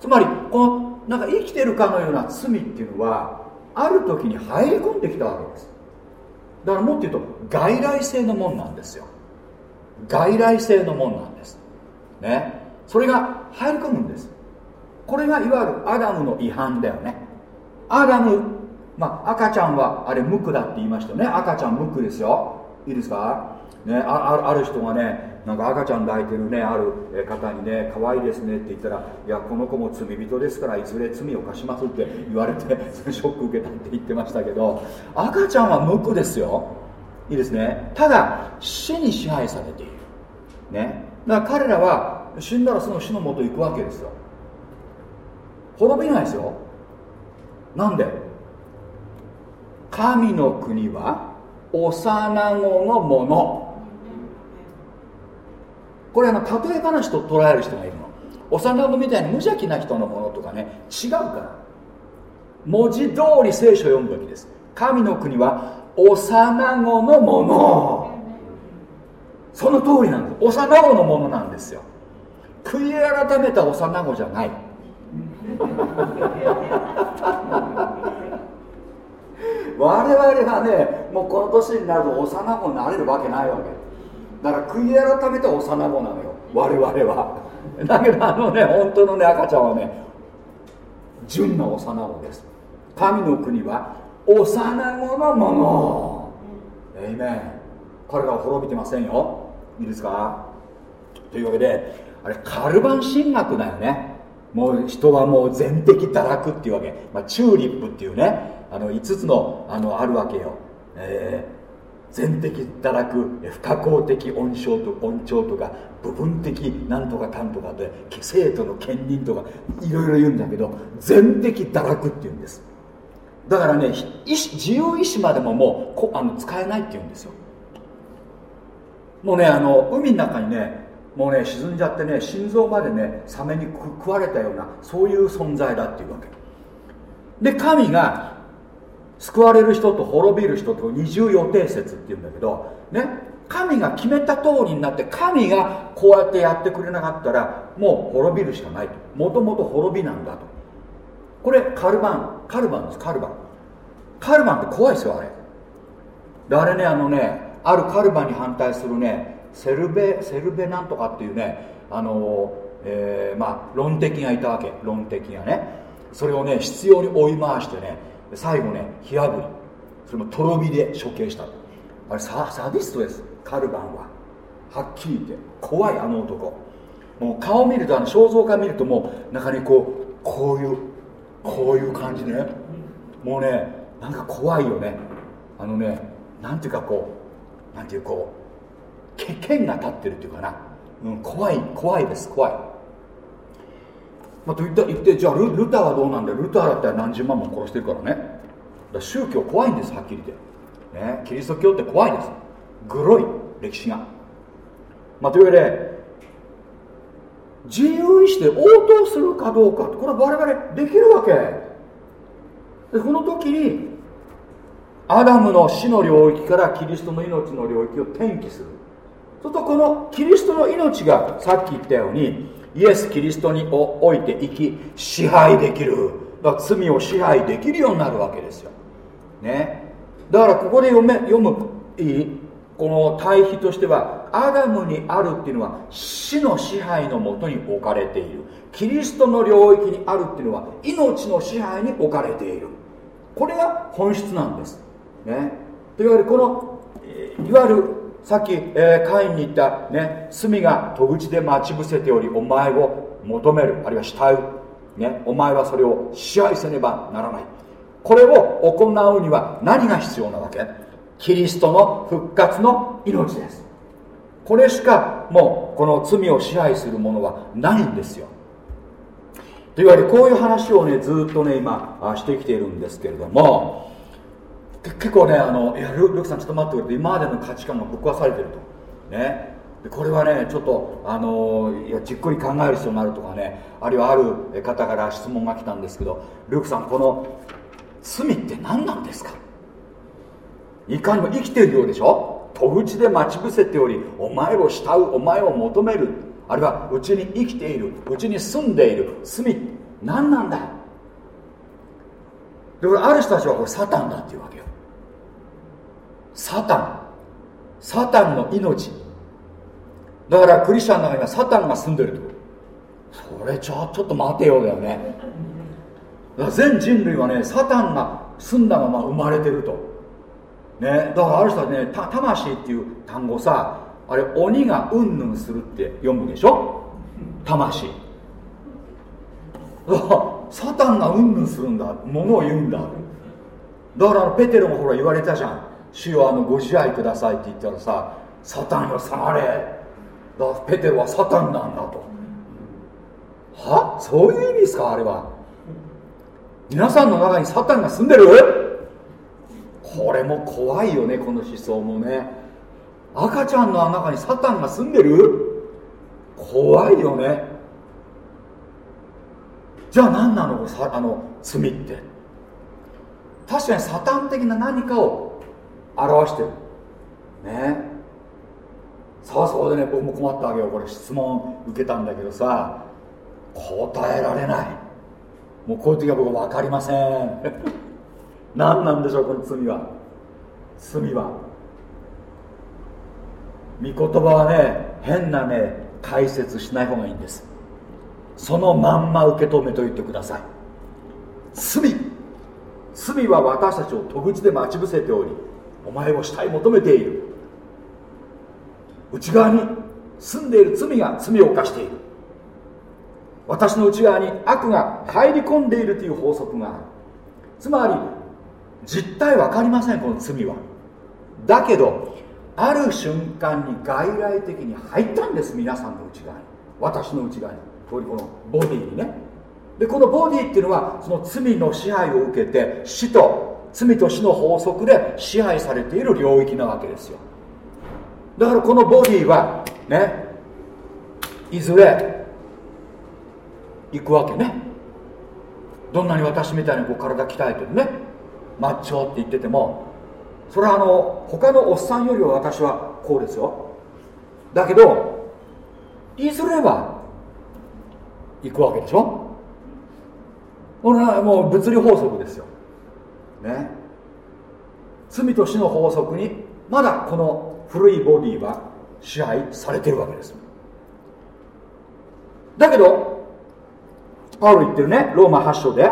つまりこのなんか生きてるかのような罪っていうのはある時に入り込んできたわけです。だからもっと言うと外来性のもんなんですよ。外来性のもんなんです。ね。それが入り込むんです。これがいわゆるアダムの違反だよね。アダム、まあ、赤ちゃんはあれ無垢だって言いましたよね。赤ちゃん無垢ですよ。いいですか？ね、あある人がねなんか赤ちゃん抱いてるねある方にね可愛いですねって言ったらいやこの子も罪人ですからいずれ罪を犯しますって言われて <laughs> ショック受けたって言ってましたけど赤ちゃんは無垢ですよ。いいですね。ただ死に支配されている。ね。だから彼らは死んだらその死のもと行くわけですよ。滅びないですよ。なんで？神の国は幼子のもの。これあの例え話と捉える人がいるの。幼子みたいに無邪気な人のものとかね違うから。文字通り聖書を読むべきです。神の国は幼子のもの。その通りなんです。幼子のものなんですよ。悔い改めた幼子じゃない。<laughs> 我々はねもうこの年になると幼子になれるわけないわけ。だから悔い改めた幼子なのよ我々は。<laughs> だけどあのね本当のね赤ちゃんはね純な幼子です。神の国は幼子のもの。えいめん彼らは滅びてませんよ。いいですか？というわけであれカルバン神学だよね。もう人はもう全的堕落っていうわけ、まあ、チューリップっていうね。あの5つのあのあるわけよ、えー、全的堕落不可抗的温床と温調とか部分的なんとかかんとかで生徒の兼任とかいろいろ言うんだけど全的堕落っていうんです。だからね自由意志までももうこあの使えないっていうんですよ。もうねあの海の中にねもうね沈んじゃってね心臓までねサメに食われたようなそういう存在だっていうわけ。で神が救われる人と滅びる人と二重予定説っていうんだけどね神が決めた通りになって神がこうやってやってくれなかったらもう滅びるしかないと。もともと滅びなんだと。これカルバンカルバンですカルバン。カルバンって怖いですよあれ。あれねあのねあるカルバンに反対するねセルベセルベなんとかっていうねあの、えー、まあ論敵がいたわけ。論敵がね。それをね執拗に追い回してね最後ね火あぶり。それもとろ火で処刑したあれササディストです。カルバンは。はっきり言って。怖いあの男。もう顔見るとあの肖像画見るともう中にこうこういうこういう感じね。もうねなんか怖いよね。あのねなんていうかこうなんていうこう剣が立ってるっていうかな、うん、怖い怖いです怖い。まあ、と言った言ってじゃあルルターはどうなんだルターだったら何十万も殺してるからね。だ宗教怖いんですはっきり言って、ね、キリスト教って怖いです。グロい歴史が、まあ、というわけで自由意志で応答するかどうか。これは我々できるわけ。でこの時にアダムの死の領域からキリストの命の領域を転記する。そうするとこのキリストの命がさっき言ったようにイエス・キリストにおいて生き支配できる。だから罪を支配できるようになるわけですよ、ね、だからここで読め読むいい？この対比としてはアダムにあるっていうのは死の支配のもとに置かれている。キリストの領域にあるっていうのは命の支配に置かれている。これが本質なんです、ね、というわけでこのいわゆるさっき、えー、カインに言った、ね、罪が戸口で待ち伏せておりお前を求めるあるいは慕う、ね、お前はそれを支配せねばならない。これを行うには何が必要なわけ？キリストの復活の命です。これしかもうこの罪を支配するものはないんですよ。というわけでこういう話をねずっとね今してきているんですけれども結構ねあのいやルルクさんちょっと待ってくれて今までの価値観がぶっ壊されてると。ね。これはねちょっとあのいやじっくり考える必要があるとかねあるいはある方から質問が来たんですけどルークさんこの罪って何なんですか？いかにも生きているようでしょ？戸口で待ち伏せておりお前を慕うお前を求めるあるいはうちに生きているうちに住んでいる罪何なんだでこれある人たちはこれサタンだっていうわけよ。サタン。サタンの命。だからクリスチャンの中にはサタンが住んでると。それちょちょっと待てよだよね。全人類はねサタンが住んだまま生まれてると。ね、だからある人はね魂っていう単語さあれ鬼がうんぬんするって読むでしょ？魂。サタンがうんぬんするんだ。ものを言うんだ。だからペテロもほら言われたじゃん。主よあのご自愛くださいって言ったらさサタンよ下がれだペテロはサタンなんだと。は？そういう意味ですか？あれは。皆さんの中にサタンが住んでる？これも怖いよねこの思想もね。赤ちゃんの中にサタンが住んでる？怖いよね。じゃあ何なの？あの罪って。確かにサタン的な何かを表してる。ね。さあそうでね僕も困ったわけよ。これ質問受けたんだけどさ答えられない。もうこういう時は僕分かりません。<laughs> 何なんでしょうこの罪は。罪は。御言葉はね変なね解説しない方がいいんです。そのまんま受け止めといてください。罪。罪は私たちを戸口で待ち伏せておりお前を死体求めている。内側に住んでいる罪が罪を犯している。私の内側に悪が入り込んでいるという法則がある。つまり実態分かりませんこの罪は。だけどある瞬間に外来的に入ったんです皆さんの内側に。私の内側に。このボディにね。でこのボディっていうのはその罪の支配を受けて死と罪と死の法則で支配されている領域なわけですよ。だからこのボディはねいずれ行くわけね。どんなに私みたいにこう体鍛えてるね。マッチョって言ってても。それはあの他のおっさんよりは私はこうですよ。だけどいずれは行くわけでしょ。これはもう物理法則ですよ。ね。罪と死の法則にまだこの古いボディは支配されてるわけです。だけどパウロ言ってるねローマ8章で、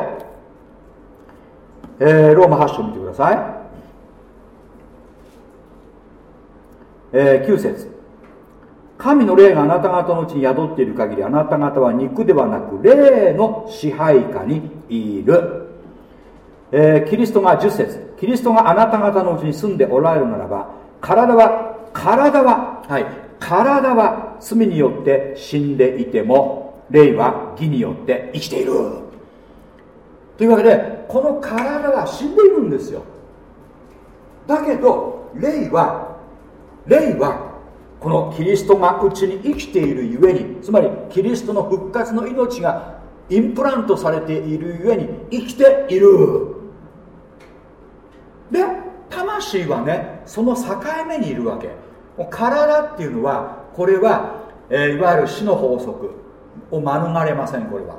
えー、ローマ8章見てください、えー、9節。神の霊があなた方のうちに宿っている限りあなた方は肉ではなく霊の支配下にいる、えー、キリストが10節。キリストがあなた方のうちに住んでおられるならば体は体ははい体は罪によって死んでいても霊は義によって生きている。というわけでこの体は死んでいるんですよ。だけど霊は霊はこのキリストがうちに生きているゆえにつまりキリストの復活の命がインプラントされているゆえに生きている。で魂はねその境目にいるわけ。体っていうのはこれは、えー、いわゆる死の法則。を免れませんこれは、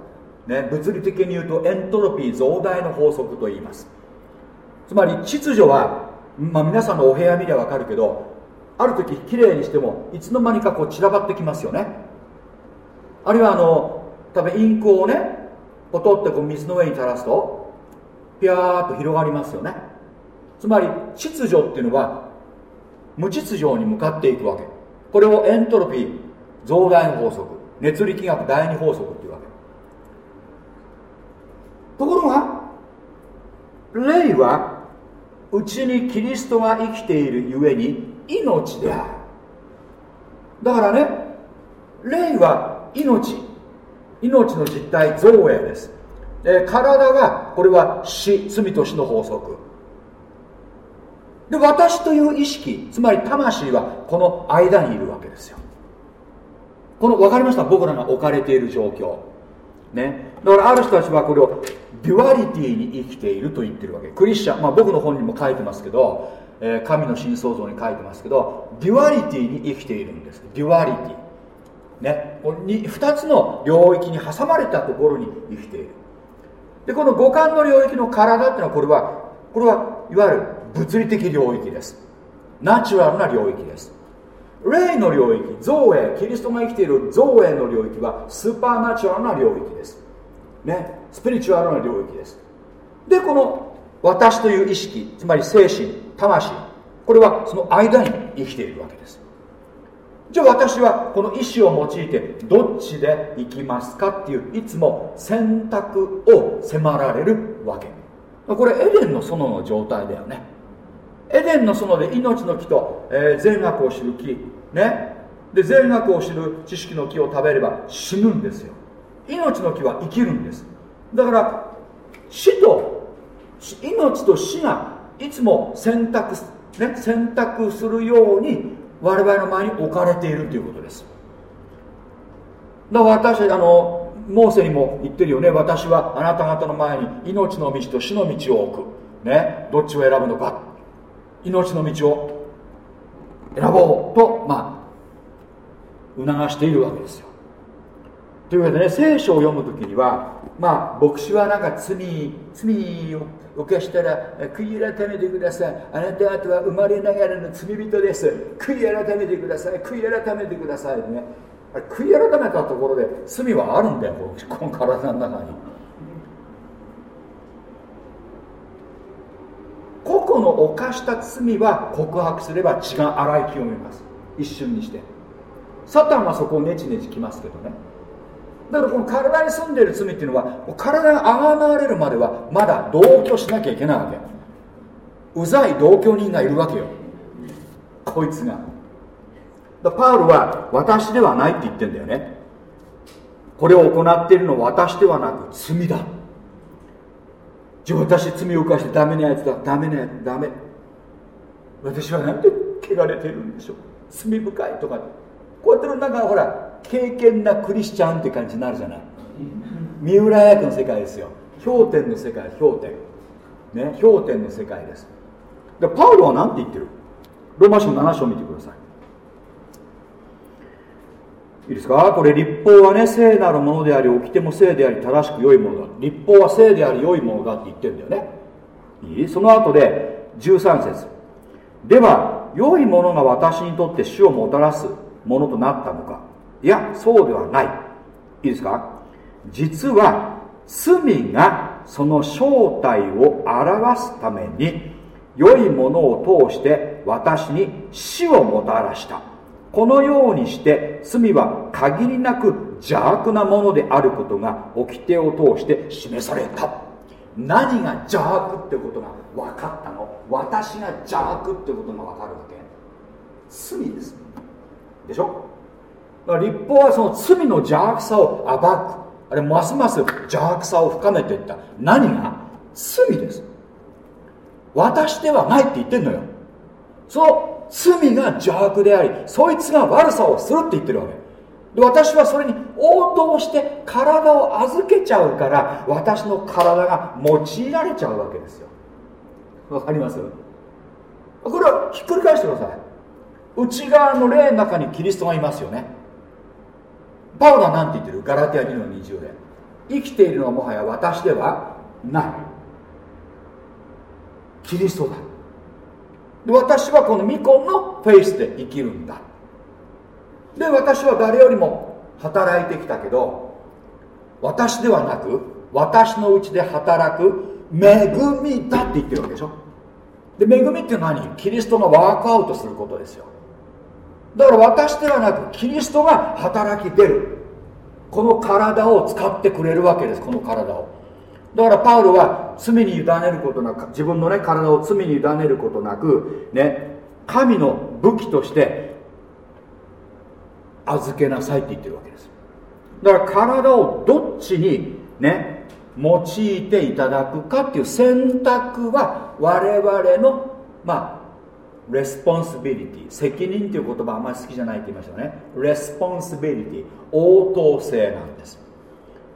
ね、物理的に言うとエントロピー増大の法則と言います。つまり秩序は、まあ、皆さんのお部屋見れば分かるけどある時きれいにしてもいつの間にかこう散らばってきますよね。あるいはあの多分インクをねポトってこう水の上に垂らすとピャーっと広がりますよね。つまり秩序っていうのは無秩序に向かっていくわけ。これをエントロピー増大の法則熱力学第二法則っていうわけ。ところが霊はうちにキリストが生きているゆえに命である。だからね霊は命。命の実体造営です。で体はこれは死罪と死の法則。で私という意識つまり魂はこの間にいるわけですよ。この分かりました？僕らが置かれている状況。ね。だからある人たちはこれを duality に生きていると言ってるわけ。クリスチャン、まあ、僕の本にも書いてますけど、えー、神の新創造に書いてますけど duality に生きているんです。 Duality。ね。こに2つの領域に挟まれたところに生きている。でこの五感の領域の体っていうのはこれはこれはいわゆる物理的領域です。ナチュラルな領域です。霊の領域造営キリストが生きている造営の領域はスーパーナチュラルな領域です。ねスピリチュアルな領域です。でこの私という意識つまり精神魂これはその間に生きているわけです。じゃあ私はこの意思を用いてどっちで生きますかっていういつも選択を迫られるわけ。これエデンの園の状態だよね。エデンの園で命の木と、えー、善悪を知る木ね。で善悪を知る知識の木を食べれば死ぬんですよ。命の木は生きるんです。だから死と命と死がいつも選択,、ね、選択するように我々の前に置かれているということです。だから私あのモーセにも言ってるよね。私はあなた方の前に命の道と死の道を置く。ね。どっちを選ぶのか。命の道を選ぼうとまあ促しているわけですよ。というわけでね聖書を読む時にはまあ牧師はなんか罪罪を犯したら悔い改めてください。あなた方は生まれながらの罪人です。悔い改めてください。悔い改めてくださいね。悔い改めたところで罪はあるんだよこの体の中に。個々の犯した罪は告白すれば血が洗い清めます。一瞬にして。サタンはそこをネチネチきますけどね。だからこの体に住んでいる罪っていうのは体があがなわれるまではまだ同居しなきゃいけないわけ。うざい同居人がいるわけよ。こいつが。だパウルは私ではないって言ってんだよね。これを行っているのは私ではなく罪だ。じゃあ私罪を犯してダメなやつだダメなやつダメ。私はなんで汚れてるんでしょう。罪深いとかこうやってるなんかほら敬虔なクリスチャンって感じになるじゃない。三浦綾の世界ですよ。氷点の世界氷点。ね氷点の世界です。でパウロは何て言ってる？ローマ書7章見てください。いいですか？これ立法はね聖なるものであり掟も聖であり正しく良いものだ。立法は聖であり良いものだって言ってるんだよね。いい？その後で13節。では良いものが私にとって死をもたらすものとなったのか？いやそうではない。いいですか？実は罪がその正体を表すために良いものを通して私に死をもたらした。このようにして罪は限りなく邪悪なものであることが掟を通して示された。何が邪悪ってことが分かったの？私が邪悪ってことが分かるわけ。罪です。でしょ？立法はその罪の邪悪さを暴く。あれますます邪悪さを深めていった。何が？罪です。私ではないって言ってんのよ。その罪が邪悪でありそいつが悪さをするって言ってるわけ。で私はそれに応答して体を預けちゃうから私の体が用いられちゃうわけですよ。わかります？これはひっくり返してください。内側の霊の中にキリストがいますよね。パウロは何て言ってる？ガラティア2の20で。生きているのはもはや私ではない。キリストだ。私はこの巫女のフェイスで生きるんだ。で私は誰よりも働いてきたけど私ではなく私のうちで働く恵みだって言ってるわけでしょ。で恵みって何？キリストがワークアウトすることですよ。だから私ではなくキリストが働き出る。この体を使ってくれるわけですこの体を。だからパウロは罪に委ねることなく自分のね体を罪に委ねることなくね神の武器として預けなさいって言ってるわけです。だから体をどっちにね用いていただくかっていう選択は我々のまあ responsibility 責任という言葉あんまり好きじゃないって言いましたね。 Responsibility 応答性なんです。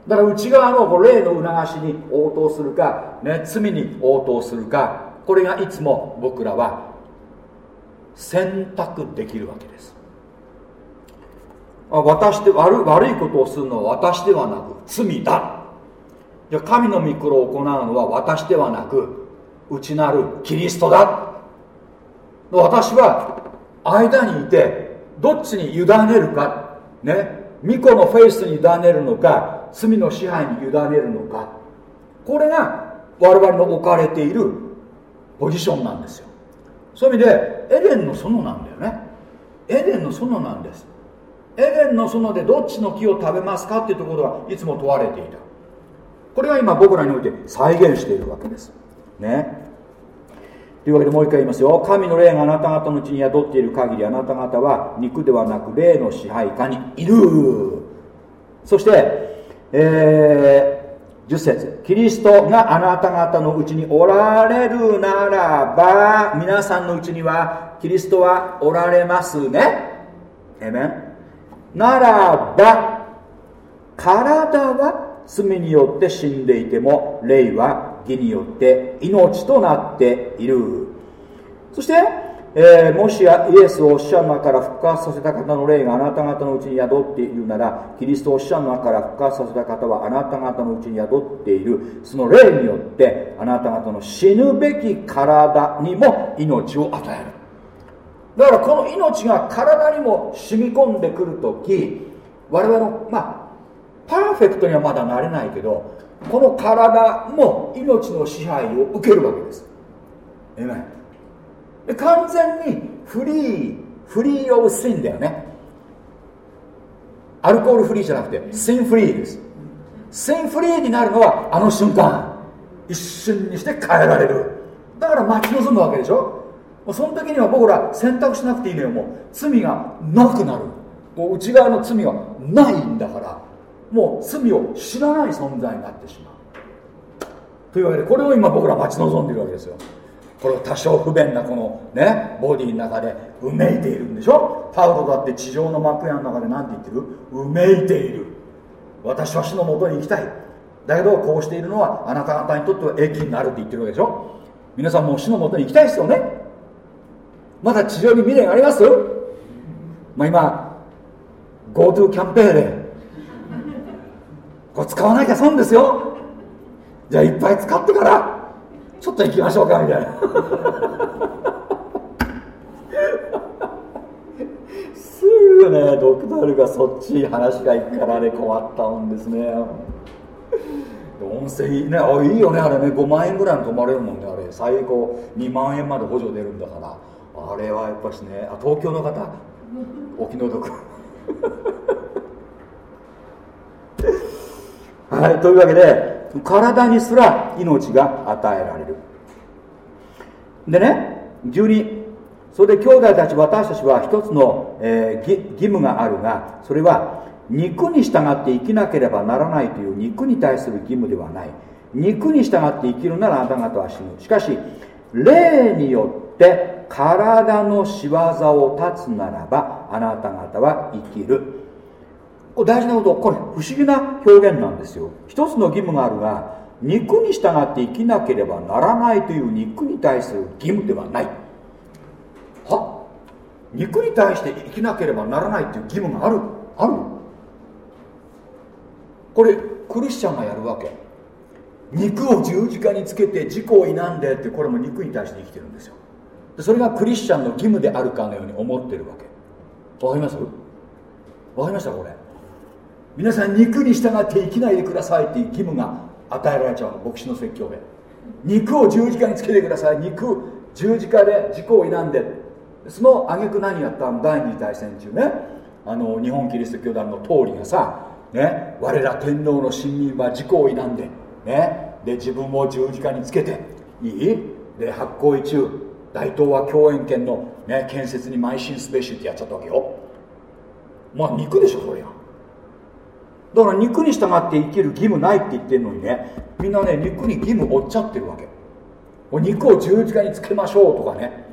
だから内側の霊の促しに応答するか、ね、罪に応答するかこれがいつも僕らは選択できるわけです。私で悪悪いことをするのは私ではなく罪だ。じゃ神の御心を行うのは私ではなく内なるキリストだ。私は間にいてどっちに委ねるかね巫女のフェイスに委ねるのか罪の支配に委ねるのかこれが我々の置かれているポジションなんですよ。そういう意味でエデンの園なんだよね。エデンの園なんです。エデンの園でどっちの木を食べますかっていうところはいつも問われていた。これが今僕らにおいて再現しているわけです。ね。というわけでもう一回言いますよ。神の霊があなた方のうちに宿っている限りあなた方は肉ではなく霊の支配下にいる。そしてえー、10節キリストがあなた方のうちにおられるならば皆さんのうちにはキリストはおられますね。えめんならば体は罪によって死んでいても霊は義によって命となっている。そして、えー、もしやイエスを死者の中から復活させた方の霊があなた方のうちに宿っているならキリストを死者の中から復活させた方はあなた方のうちに宿っている。その霊によってあなた方の死ぬべき体にも命を与える。だからこの命が体にも染み込んでくるとき我々のまあパーフェクトにはまだなれないけどこの体も命の支配を受けるわけです。えめ完全にフリーフリーオブシンだよね。アルコールフリーじゃなくてシンフリーです。シンフリーになるのはあの瞬間。一瞬にして変えられる。だから待ち望むわけでしょ。もうその時には僕ら選択しなくていいのよ。もう罪がなくなる。こう内側の罪がないんだから。もう罪を知らない存在になってしまう。というわけでこれを今僕ら待ち望んでいるわけですよ。これ多少不便なこのねボディの中でうめいているんでしょ？パウロだって地上の幕屋の中で何て言ってる？うめいている。私は死のもとに行きたい。だけどこうしているのはあなた方にとっては益になるって言ってるわけでしょ？皆さんも死のもとに行きたいですよね。まだ地上に未練あります？まあ今 GoTo キャンペーンでこれ使わなきゃ損ですよ。じゃあいっぱい使ってからちょっと行きましょうかみたいな。すぐねドクタールがそっち話が行くからね困ったもんですね。温泉いいね。あいいよね。あれね5万円ぐらいに泊まれるもんねあれ。最高。2万円まで補助出るんだから。あれはやっぱしねあ東京の方。お気の毒はいというわけで体にすら命が与えられる。でね12それで兄弟たち私たちは一つの、えー、義務があるがそれは肉に従って生きなければならないという肉に対する義務ではない。肉に従って生きるならあなた方は死ぬ。しかし霊によって体の仕業を断つならばあなた方は生きる。これ大事なことこれ不思議な表現なんですよ。一つの義務があるが肉に従って生きなければならないという肉に対する義務ではない。は？肉に対して生きなければならないという義務がある？ある？これクリスチャンがやるわけ。肉を十字架につけて自己を否んでってこれも肉に対して生きてるんですよ。それがクリスチャンの義務であるかのように思ってるわけ。わかります？わかりました？これ。皆さん肉に従って生きないでくださいっていう義務が与えられちゃうの牧師の説教で。肉を十字架につけてください。肉十字架で自己を選んで。その挙句何やったの第二次大戦中ね。あの日本キリスト教団の通りがさ、ね、我ら天皇の親民は自己を選んで、ね、で自分を十字架につけていい？で発行一中大東亜共演権の、ね、建設に邁進すべしってやっちゃったわけよ。まあ肉でしょそりゃ。だから肉に従って生きる義務ないって言ってるのにねみんなね肉に義務負っちゃってるわけ。肉を十字架につけましょうとかね。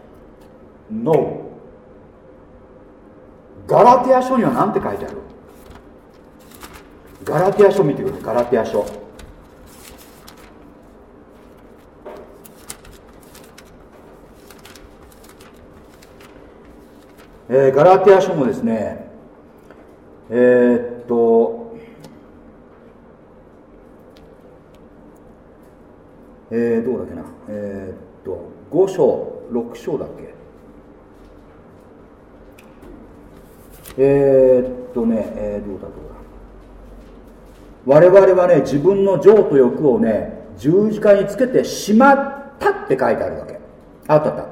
No ガラテヤ書には何て書いてある？ガラテヤ書見てください。ガラテヤ書。えー、ガラテヤ書もですねえー、っとえー、どうだっけな？えー、っと5章6章だっけ？えー、っとね、えー、どうだどうだ？我々はね自分の情と欲をね十字架につけてしまったって書いてあるわけ。あったあった。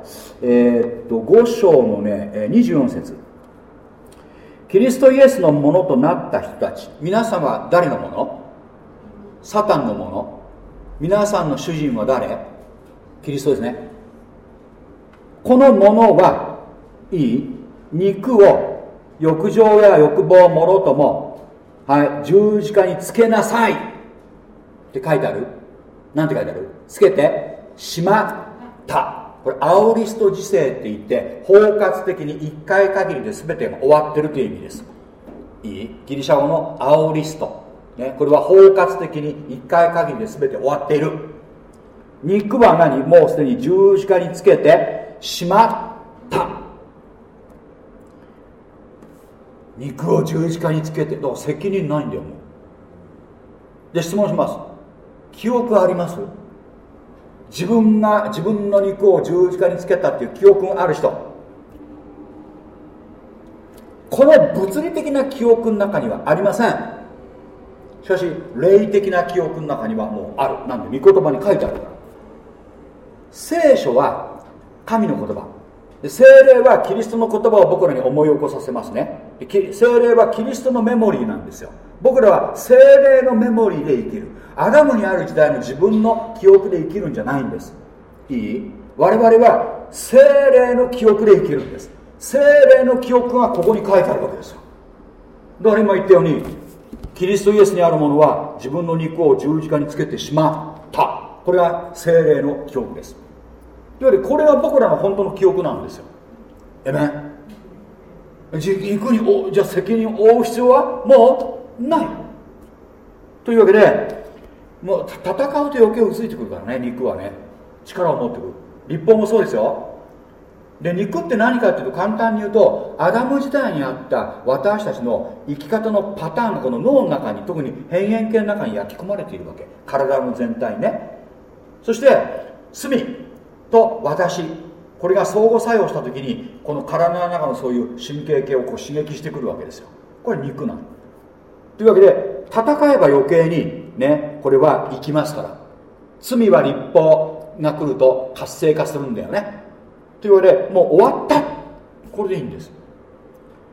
えー、っと5章のね24節。キリストイエスのものとなった人たち。皆さんは誰のもの？サタンのもの？皆さんの主人は誰？キリストですね。このものはいい？肉を欲情や欲望もろとも、はい、十字架につけなさい。って書いてある？なんて書いてある？つけてしまった。これアオリスト時世って言って包括的に1回限りで全てが終わってるという意味です。いい？ギリシャ語のアオリスト、ね、これは包括的に1回限りで全て終わっている。肉は何？もうすでに十字架につけてしまった。肉を十字架につけて。だから責任ないんだよもう。で質問します。記憶あります？自分が自分の肉を十字架につけたっていう記憶がある人。この物理的な記憶の中にはありません。しかし霊的な記憶の中にはもうある。なんで御言葉に書いてある。から聖書は神の言葉。聖霊はキリストの言葉を僕らに思い起こさせますね。聖霊はキリストのメモリーなんですよ。僕らは聖霊のメモリーで生きる。アダムにある時代の自分の記憶で生きるんじゃないんです。いい？我々は精霊の記憶で生きるんです。精霊の記憶がここに書いてあるわけですよ。だから今言ったようにキリストイエスにあるものは自分の肉を十字架につけてしまった。これが精霊の記憶です。いわゆるこれが僕らの本当の記憶なんですよ。えめ肉におじゃ責任を負う必要はもうない。というわけでもう戦うと余計薄いてくるからね肉はね力を持ってくる。立法もそうですよ。で肉って何かっていうと簡単に言うとアダム時代にあった私たちの生き方のパターンがこの脳の中に特に辺縁系の中に焼き込まれているわけ。体の全体ね。そして罪と私。これが相互作用した時にこの体の中のそういう神経系をこう刺激してくるわけですよ。これ肉なの。というわけで戦えば余計にねこれは生きますから。罪は立法が来ると活性化するんだよね。というわけでもう終わった。これでいいんです。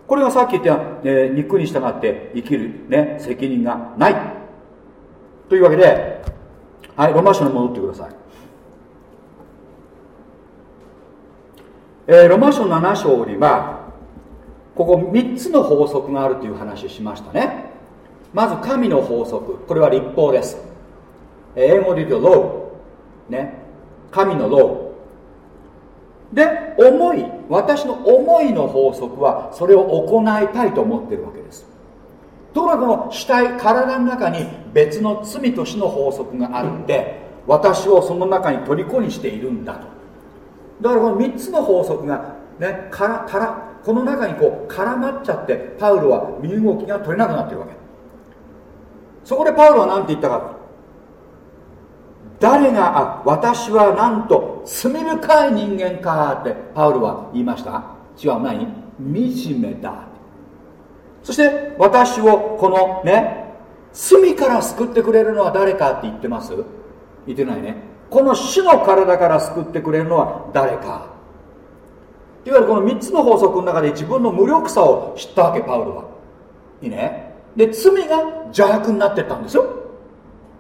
これがさっき言った、えー、肉に従って生きる、ね、責任がない。というわけではいロマ書に戻ってください。えー、ロマ書7章にはここ3つの法則があるという話しましたね。まず神の法則。これは立法です。英語で言うとローね。神のローで思い私の思いの法則はそれを行いたいと思ってるわけです。ところがこの死体体の中に別の罪と死の法則があって私をその中に虜にしているんだと。だからこの3つの法則がねからからこの中にこう絡まっちゃってパウロは身動きが取れなくなってるわけ。そこでパウロは何て言ったか。誰があ私はなんと罪深い人間かってパウロは言いました？違う何？惨めだ。そして私をこのね罪から救ってくれるのは誰かって言ってます？言ってないね。この死の体から救ってくれるのは誰か？いわゆるこの3つの法則の中で自分の無力さを知ったわけパウロは。いいね？で罪が邪悪になってったんですよ。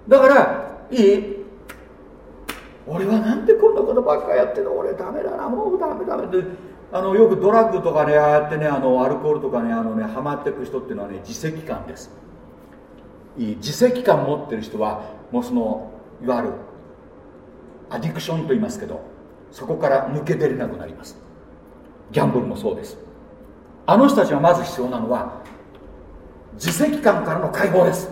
だからいい？俺はなんでこんなことばっかやってるの？俺ダメだなもうダメダメ。ってあのよくドラッグとかねああやってねあのアルコールとかねあのねハマっていく人っていうのはね自責感です。いい自責感持ってる人はもうそのいわゆるアディクションと言いますけどそこから抜け出れなくなります。ギャンブルもそうです。あの人たちがまず必要なのは自責感からの解放です。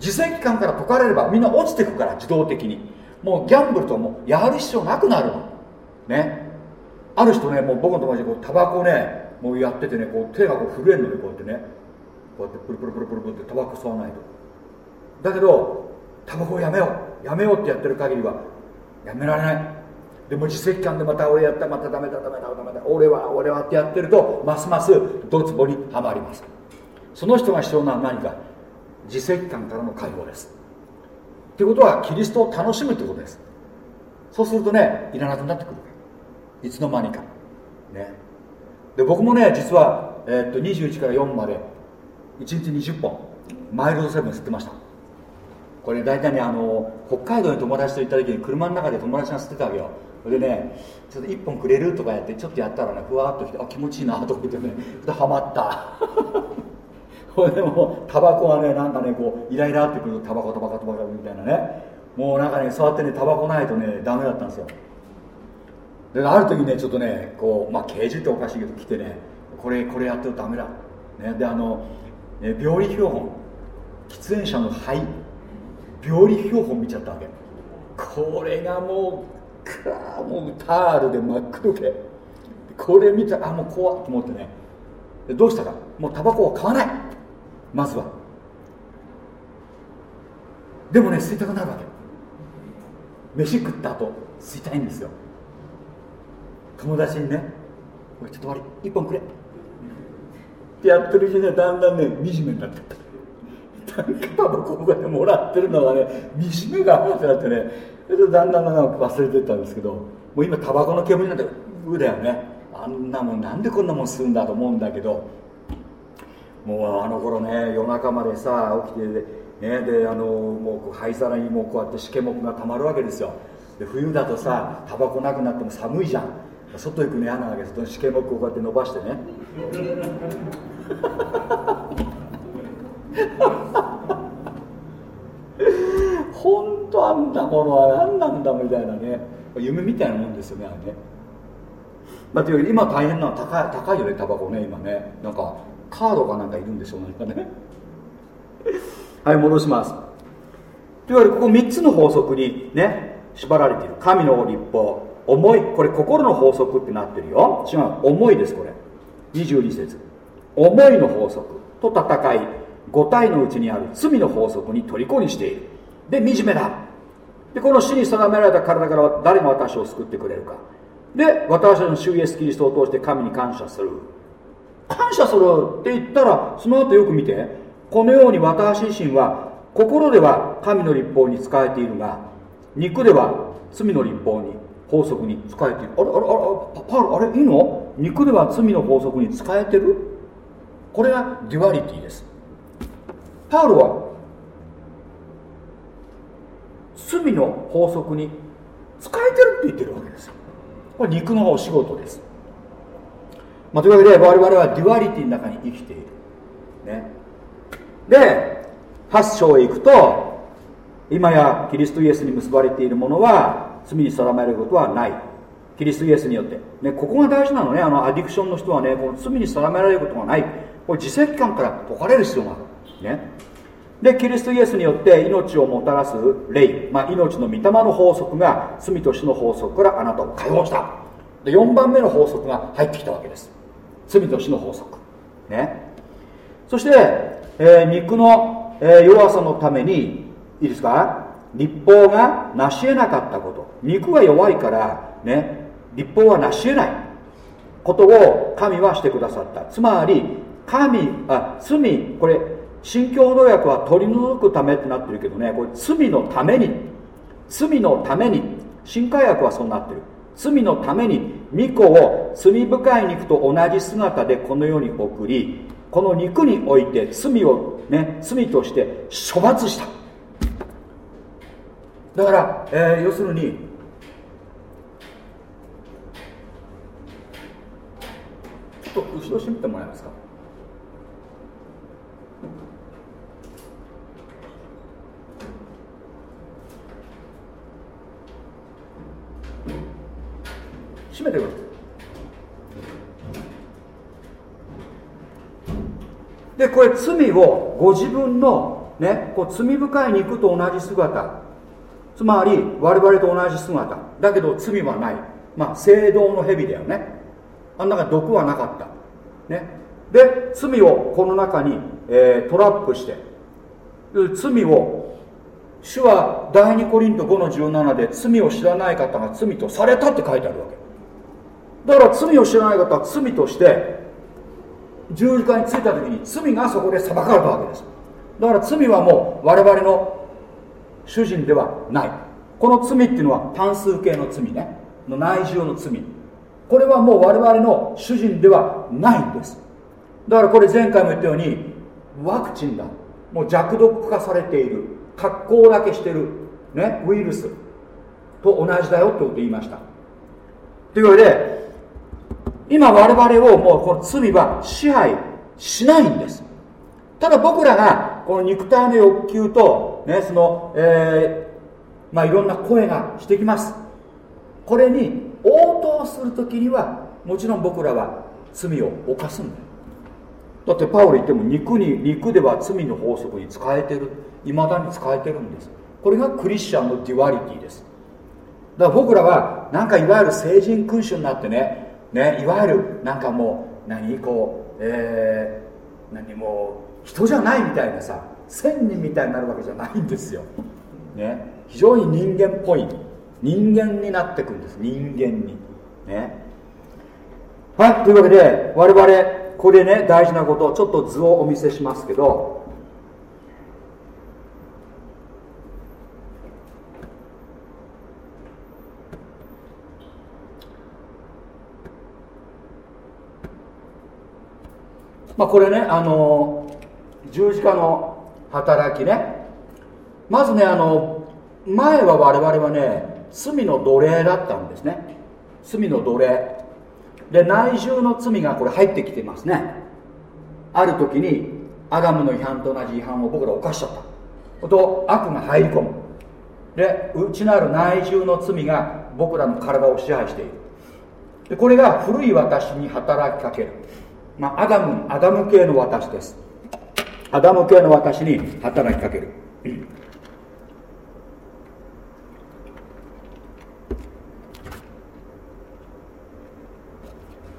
自責感から解かれればみんな落ちていくから自動的に。もうギャンブルともうやる必要なくなるの。ね。ある人ねもう僕の友達でこうタバコねもうやっててねこう手がこう震えるのでこうやってね。こうやってプルプルプルプルプルってタバコ吸わないと。だけどタバコをやめよう。やめようってやってる限りはやめられない。でも自責感でまた俺やったまたダメだダメだダメだ俺は俺はってやってるとますますドツボにはまります。その人が必要なのは何か。自責感からの解放です。ということはキリストを楽しむということです。そうするとねいらなくなってくる。いつの間にか。ね。で僕もね実は、えー、っと21から4まで1日20本マイルドセブン吸ってました。これ大体ねあの北海道に友達と行った時に車の中で友達が吸ってたわけよ。それでねちょっと1本くれる？とかやってちょっとやったらねふわっときてあ気持ちいいなと思ってねでハマった。これでもタバコはねなんかねこうイライラってくるとタバコタバコタバコみたいなね。もうなんかね触ってねタバコないとねダメだったんですよ。である時ねちょっとねこうまあ刑事っておかしいけど来てねこれこれやってるとダメだ、ね、であの、ね、病理標本喫煙者の肺病理標本見ちゃったわけ。これがもうかもうタールで真っ黒け。これ見たらあもう怖っと思ってね。どうしたか。もうタバコは買わない。まずは。でもね吸いたくなるわけ。飯食った後吸いたいんですよ。友達にね「おいちょっと悪い一本くれ」ってやってるうちにねだんだんね惨めになってった。なんかタバコがねもらってるのがね惨めがってなってね。だんだんだんだん忘れてったんですけどもう今タバコの煙なんてうだよね。あんなもんなんでこんなもん吸うんだと思うんだけどもうあの頃ね夜中までさ起きてねであのもう灰皿にもうこうやってしけもくがたまるわけですよ。で冬だとさタバコなくなっても寒いじゃん。外行くの嫌なわけですとしけもくをこうやって伸ばしてね。<laughs> 本当あんなものは何なんだみたいなね。夢みたいなもんですよねあれね。まあ、という今大変なの高い高いよねタバコね今ね。なんかカードかなんかいるんでしょうなんかね。はい戻します。というわけでここ3つの法則にね縛られている。神の立法。思い。これ心の法則ってなってるよ。違う。思いですこれ。22節。思いの法則。と戦い。五体のうちにある。罪の法則に虜にしている。で惨めだ。でこの死に定められた体から誰が私を救ってくれるか。で私たちの主イエス・キリストを通して神に感謝する感謝するって言ったらその後よく見てこのように私自身は心では神の立法に仕えているが肉では罪の立法に法則に仕えている。あれあれあれパウルあれいいの？肉では罪の法則に仕えてる？これが duality です。パウロは罪の法則に仕えてるって言ってるわけですよ。これ肉のお仕事です、まあ、というわけで我々は duality の中に生きている、ね、で8章へ行くと今やキリストイエスに結ばれているものは罪に定めることはない。キリストイエスによって、ね、ここが大事なのね。あのアディクションの人はねこの罪に定められることがない。これ自責感から解かれる必要がある、ね、でキリストイエスによって命をもたらす霊、まあ、命の御霊の法則が罪と死の法則からあなたを解放した。で4番目の法則が入ってきたわけです。罪と死の法則。ね。そして、えー、肉の、えー、弱さのためにいいですか？立法が成し得なかったこと。肉が弱いからね立法は成し得ない。ことを神はしてくださった。つまり神あ罪これ新共同訳は取り除くためってなってるけどね。これ罪のために。罪のために。新海訳はそうなってる。罪のために御子を罪深い肉と同じ姿でこの世に送りこの肉において罪をね罪として処罰した。だから、えー、要するにちょっと後ろしてみてもらえますか？閉めてください。でこれ罪をご自分のねこう罪深い肉と同じ姿。つまり我々と同じ姿。だけど罪はない。まあ聖堂の蛇だよね。あん中毒はなかった。ね。で罪をこの中に、えー、トラップして。罪を主は第2コリント5の17で罪を知らない方が罪とされたって書いてあるわけ。だから罪を知らない方は罪として十字架についた時に罪がそこで裁かれたわけです。だから罪はもう我々の主人ではない。この罪っていうのは単数形の罪ね。の内住の罪。これはもう我々の主人ではないんです。だからこれ前回も言ったようにワクチンだ。もう弱毒化されている。格好だけしてる、ね、ウイルス。と同じだよってこと言いました。というわけで今我々をもうこの罪は支配しないんです。ただ僕らがこの肉体の欲求とねその、え、まあいろんな声がしてきます。これに応答する時にはもちろん僕らは罪を犯すんだよ。だってパウロ言っても肉に肉では罪の法則に仕えてる。いまだに仕えてるんです。これがクリスチャンの duality です。だから僕らはなんかいわゆる聖人君子になってねねいわゆるなんかもう何こうえー、何もう人じゃないみたいなさ仙人みたいになるわけじゃないんですよ、ね、非常に人間っぽい人間になってくんです。人間に。ね。はいというわけで我々これね大事なことちょっと図をお見せしますけどまあこれねあの十字架の働きね。まずねあの前は我々はね罪の奴隷だったんですね。罪の奴隷。で内住の罪がこれ入ってきてますね。ある時にアダムの違反と同じ違反を僕ら犯しちゃった。と悪が入り込む。で内なる内住の罪が僕らの体を支配している。でこれが古い私に働きかける、まあ、アダムアダム系の私です。アダム系の私に働きかける。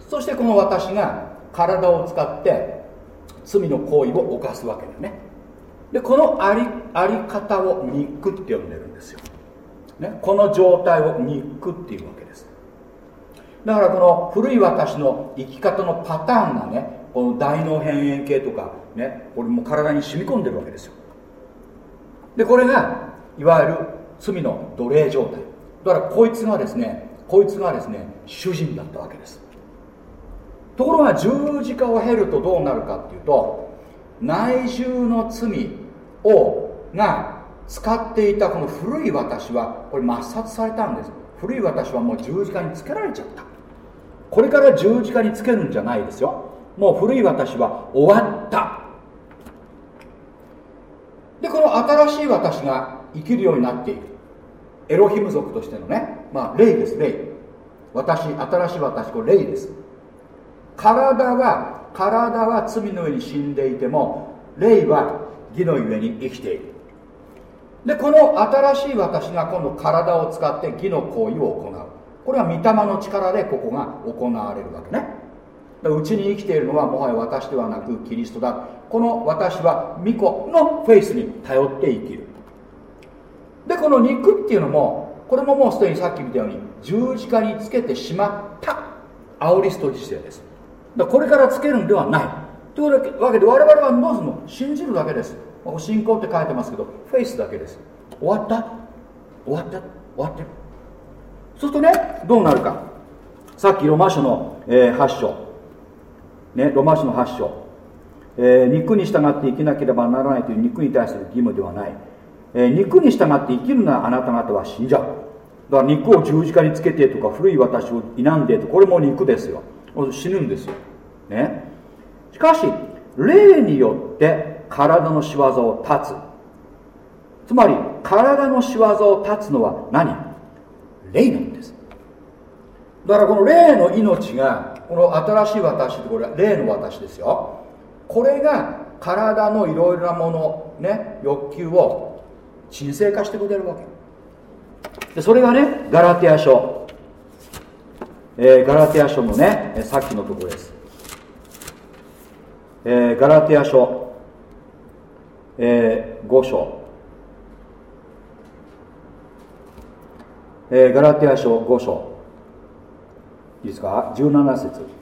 そしてこの私が体を使って罪の行為を犯すわけだね。でこのありあり方を肉って呼んでるんですよ、ね、この状態を肉っていうわけ。だからこの古い私の生き方のパターンがねこの大脳辺縁系とかねこれも体に染み込んでるわけですよ。でこれがいわゆる罪の奴隷状態。だからこいつがですねこいつがですね主人だったわけです。ところが十字架を経るとどうなるかっていうと内住の罪をが使っていたこの古い私はこれ抹殺されたんです。古い私はもう十字架につけられちゃった。これから十字架につけるんじゃないですよ。もう古い私は終わった。でこの新しい私が生きるようになっているエロヒム族としてのね。まあ霊です霊。私新しい私これ霊です。体は体は罪の上に死んでいても霊は義の上に生きている。でこの新しい私が今度体を使って義の行為を行う。これは御霊の力でここが行われるわけね。うちに生きているのはもはや私ではなくキリストだ。この私は巫女のフェイスに頼って生きる。でこの肉っていうのもこれももうすでにさっき見たように十字架につけてしまったアオリスト自世です。だこれからつけるんではない。というわけで我々はどうするの？信じるだけです。信仰って書いてますけどフェイスだけです。終わった？終わった？終わってる。そうするとねどうなるか。さっきロマ書の、えー、8章。ねロマ書の8章、えー、肉に従って生きなければならないという肉に対する義務ではない、えー、肉に従って生きるならあなた方は死んじゃう。だから肉を十字架につけてとか古い私を否んでとこれも肉ですよ。死ぬんですよ。ね。しかし霊によって体の仕業を断つ。つまり体の仕業を断つのは何？霊なんです。だからこの霊の命がこの新しい私ってこれは霊の私ですよ。これが体のいろいろなものね欲求を沈静化してくれるわけ。でそれがねガラテヤ書、えー、ガラテヤ書のねさっきのところです。えー、ガラテヤ書、えー、5章、えー、ガラテヤ書5章。いいですか？17節。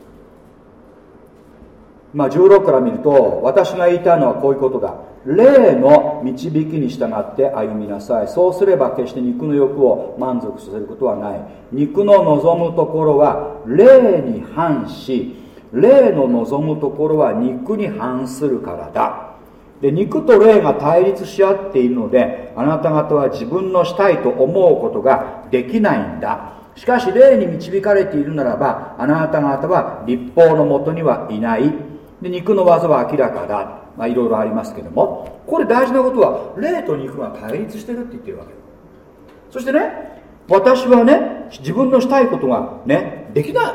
まあ16から見ると私が言いたいのはこういうことだ。霊の導きに従って歩みなさい。そうすれば決して肉の欲を満足させることはない。肉の望むところは霊に反し霊の望むところは肉に反するからだ。で肉と霊が対立し合っているのであなた方は自分のしたいと思うことができないんだ。しかし霊に導かれているならばあなた方は立法のもとにはいない。で肉の技は明らかだ。まあいろいろありますけども。これ大事なことは霊と肉が対立してるって言ってるわけそしてね私はね自分のしたいことがねできない。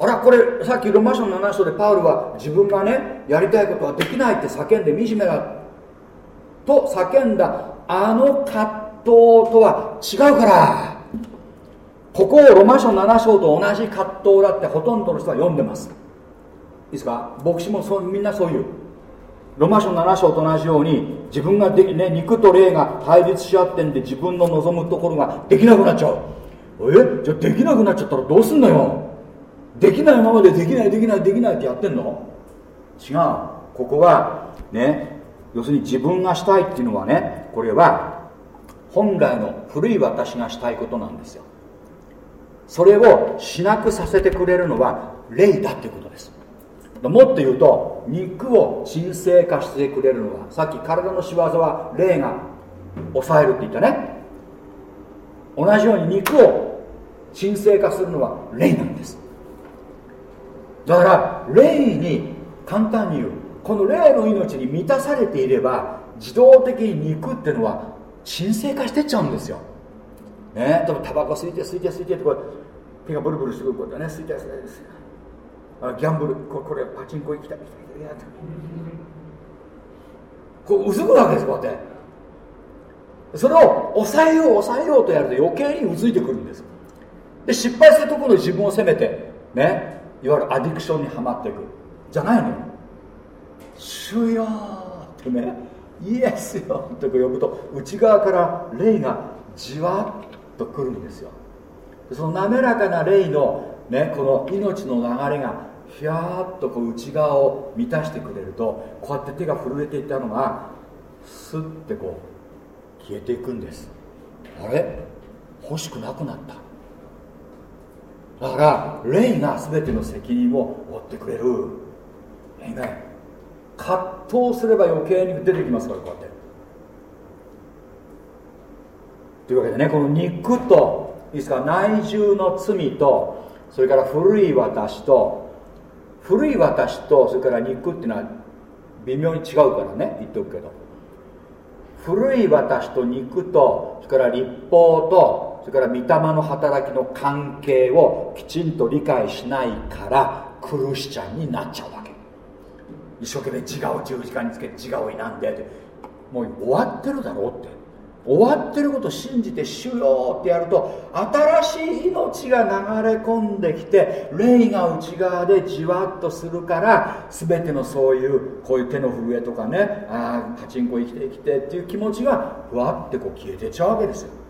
あらこれさっきロマ書の7章でパウルは自分がねやりたいことはできないって叫んで惨めだ。と叫んだ。あの葛藤とは違うから。ここをロマ書7章と同じ葛藤だってほとんどの人は読んでます。いいですか？牧師もそうみんなそういう。ロマ書7章と同じように自分がで、ね、肉と霊が対立し合ってんで自分の望むところができなくなっちゃう。え？じゃあできなくなっちゃったらどうすんのよ？できないままでできないできないできないってやってんの？違う。ここはね要するに自分がしたいっていうのはねこれは本来の古い私がしたいことなんですよ。それをしなくさせてくれるのは霊だっていうことです。もっと言うと肉を沈静化してくれるのはさっき体の仕業は霊が抑えるって言ったね。同じように肉を沈静化するのは霊なんです。だから霊に簡単に言うこの霊の命に満たされていれば自動的に肉っていうのは沈静化してっちゃうんですよ。ね例えばタバコ吸いて吸いて吸いてってこう手がブルブルしてくることね吸いて吸いて吸いてあギャンブルこれこれパチンコ行きたい行きたい行きたいこううずくわけですこうやって。それを抑えよう抑えようとやると余計にうずいてくるんですで失敗するところで自分を責めてねいわゆるアディクションにはまっていく。じゃないのよ。主よってね。イエスよって呼ぶと内側から霊がじわっとくるんですよ。その滑らかな霊のね、この命の流れがひゃーっとこう内側を満たしてくれるとこうやって手が震えていたのがスッてこう消えていくんです。あれ？欲しくなくなった。だから霊が全ての責任を負ってくれる。えね葛藤すれば余計に出てきますからこうやって。というわけでねこの肉といいですか内住の罪とそれから古い私と古い私とそれから肉っていうのは微妙に違うからね言っておくけど。古い私と肉とそれから立法とそれから御霊の働きの関係をきちんと理解しないからクルシチャンになっちゃうわけ。一生懸命自我を十字架につけて自我を否んでって。もう終わってるだろうって。終わってること信じて主よってやると新しい命が流れ込んできて霊が内側でじわっとするから全てのそういうこういう手の震えとかねああパチンコ生きて生きてっていう気持ちがふわってこう消えてっちゃうわけですよ。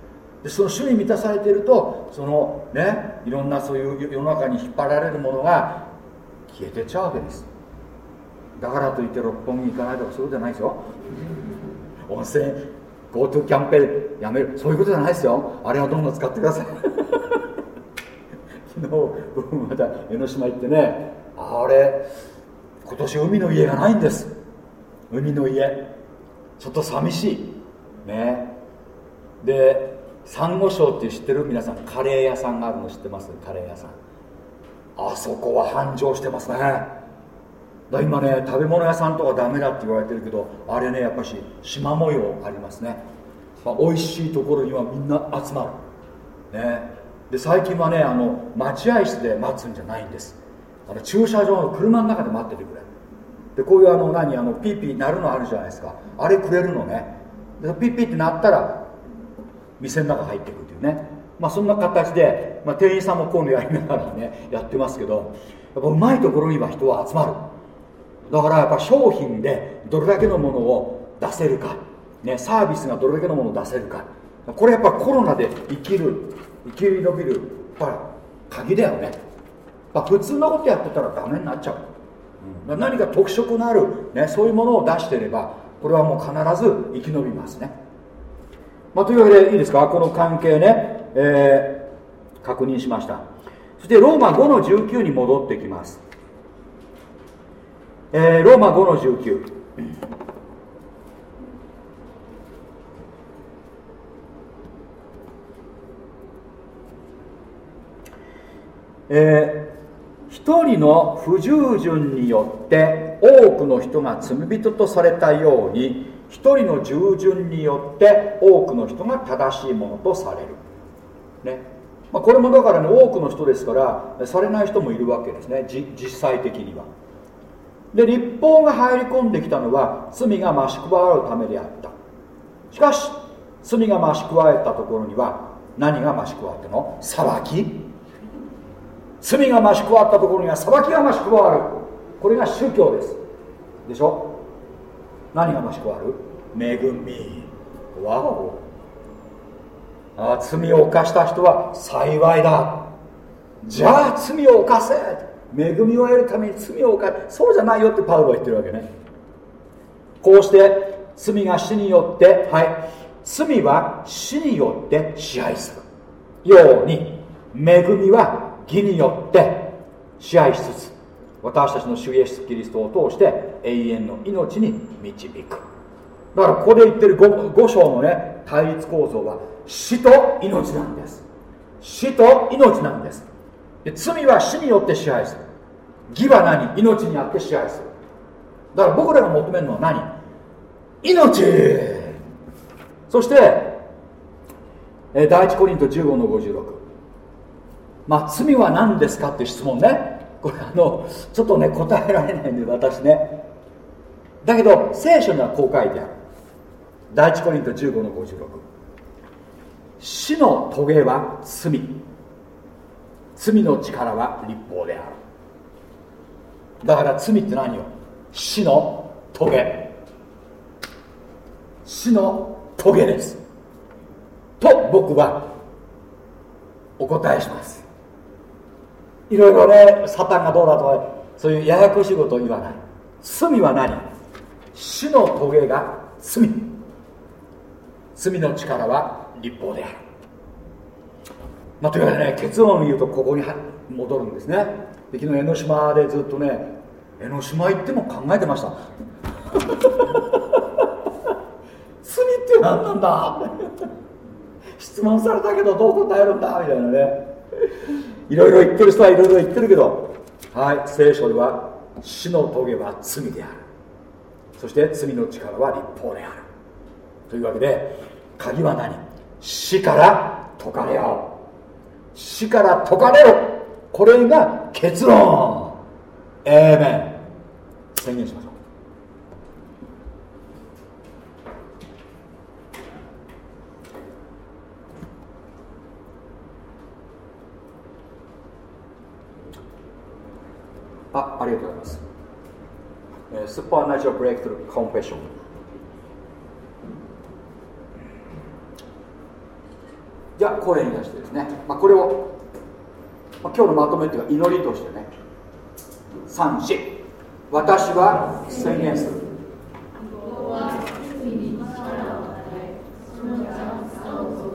でその主に満たされているとそのねいろんなそういう世の中に引っ張られるものが消えてっちゃうわけです。だからといって六本木行かないとかそういうことじゃないですよ。温泉 GoTo キャンペーンやめる。そういうことじゃないですよ。あれはどんどん使ってください。<laughs> 昨日僕また江ノ島行ってねあれ今年海の家がないんです。海の家。ちょっと寂しい。ね。でサンゴ礁って知ってる？皆さんカレー屋さんがあるの知ってます？カレー屋さん。あそこは繁盛してますね。だ今ね食べ物屋さんとかダメだって言われてるけどあれねやっぱし縞模様ありますね、まあ、美味しいところにはみんな集まる。ね。で最近はねあの待合室で待つんじゃないんです。あの駐車場の車の中で待っててくれ。でこういうあの何？あのピーピー鳴るのあるじゃないですか。あれくれるのね。でピーピーって鳴ったら店の中入っていくっていうね。まあそんな形で、まあ、店員さんもこういうのやりながらねやってますけどやっぱうまいところには人は集まる。だからやっぱ商品でどれだけのものを出せるか、ね、サービスがどれだけのものを出せるか。これやっぱコロナで生きる生きる伸びるやっぱ鍵だよね、まあ、普通のことやってたらダメになっちゃう、うん、何か特色のある、ね、そういうものを出してればこれはもう必ず生き延びますね、まあ、というわけでいいですか？この関係ね、えー、確認しました。そしてローマ5の19に戻ってきます、えー、ローマ5の19えー、一人の不従順によって多くの人が罪人とされたように一人の従順によって多くの人が正しいものとされる、ね。まあ、これもだからね多くの人ですからされない人もいるわけですね。実際的には。で立法が入り込んできたのは罪が増し加わるためであった。しかし罪が増し加えたところには何が増し加わったの？裁き。罪が増し加わったところには裁きが増し加わる。これが宗教です。でしょ？何が増し加わる？恵み。わお。あ罪を犯した人は幸いだ。じゃあ罪を犯せ。恵みを得るために罪を犯せそうじゃないよってパウロは言ってるわけね。こうして罪が死によってはい。罪は死によって支配するように恵みは義によって支配しつつ私たちの主イエスキリストを通して永遠の命に導く。だからここで言ってる 5, 5章のね対立構造は死と命なんです。死と命なんです。で罪は死によって支配する。義は何？命にあって支配する。だから僕らが求めるのは何？命。そして第一コリント15の56まあ罪は何ですかって質問ね。これあのちょっとね答えられないんで私ね。だけど聖書にはこう書いてある。第一コリント15の56死の棘は罪。罪の力は立法である。だから罪って何よ？死の棘。死の棘です。と僕はお答えします。いろいろねサタンがどうだとかそういうややこしいことを言わない。罪は何？死の棘が罪。罪の力は立法である。まあ、というわけでね結論を言うとここに戻るんですね。で昨日江ノ島でずっとね江ノ島行っても考えてました。<laughs> 罪って何なんだ？質問されたけどどう答えるんだ？みたいなね。いろいろ言ってる人はいろいろ言ってるけどはい聖書では死の棘は罪である。そして罪の力は立法である。というわけで鍵は何？死から解かれよ死から解かれろ。これが結論。えーメン宣言しましあありがとうございます、えー、スーパーナチュラルブレイクトゥコンフェッション。じゃあ声に出してですね、まあ、これを、まあ、今日のまとめというか祈りとしてね。三四私は宣言する。はに力を与えそのを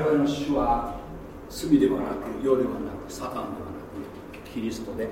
々の主は罪ではなく世ではなくサタンではなくキリストで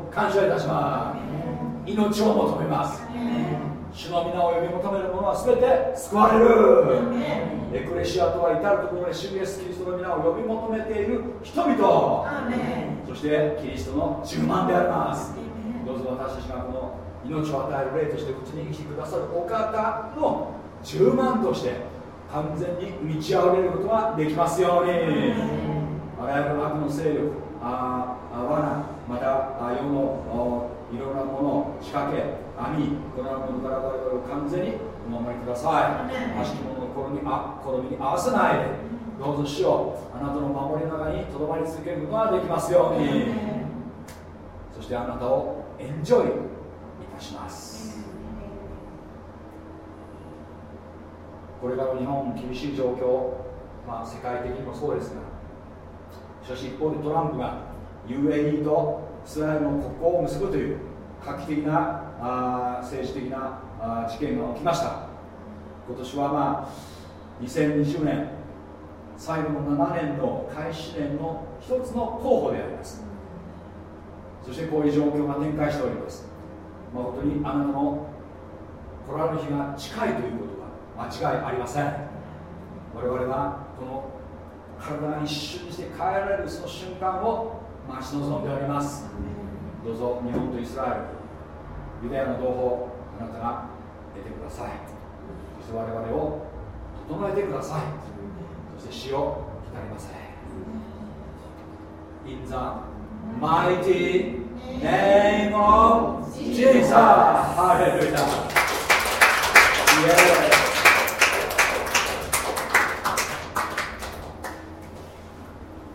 を感謝いたします。命を求めます。主の皆を呼び求める者は全て救われる。エクレシアとは至るところで主イエスキリストの皆を呼び求めている人々。そしてキリストの10万でありますどうぞ私たちがこの命を与える霊として口に生きてくださるお方の10万として完全に満ち溢れることができますように。あらゆる悪の勢力ああ罠また世のいろんなもの仕掛け網このようなものから我々を完全にお守りください。悪しき者の心にあに合わせない。でどうぞ主をあなたの守りの中にとどまり続けることができますように。そしてあなたをエンジョイいたします。これから日本厳しい状況、まあ、世界的にもそうですがしかし一方でトランプが UAE とイスラエルの国交を結ぶという画期的なあ政治的なあ事件が起きました。今年はまあ2020年最後の7年の開始年の一つの候補であります。そしてこういう状況が展開しております。誠にあなたの来られる日が近いということは間違いありません。我々はこの体が一瞬にして変えられるその瞬間を待ち望んでおります。どうぞ日本とイスラエルユダヤの同胞あなたが出てください。そして我々を整えてください。そして死を浸りません In the mighty name of Jesus! ハレルヤ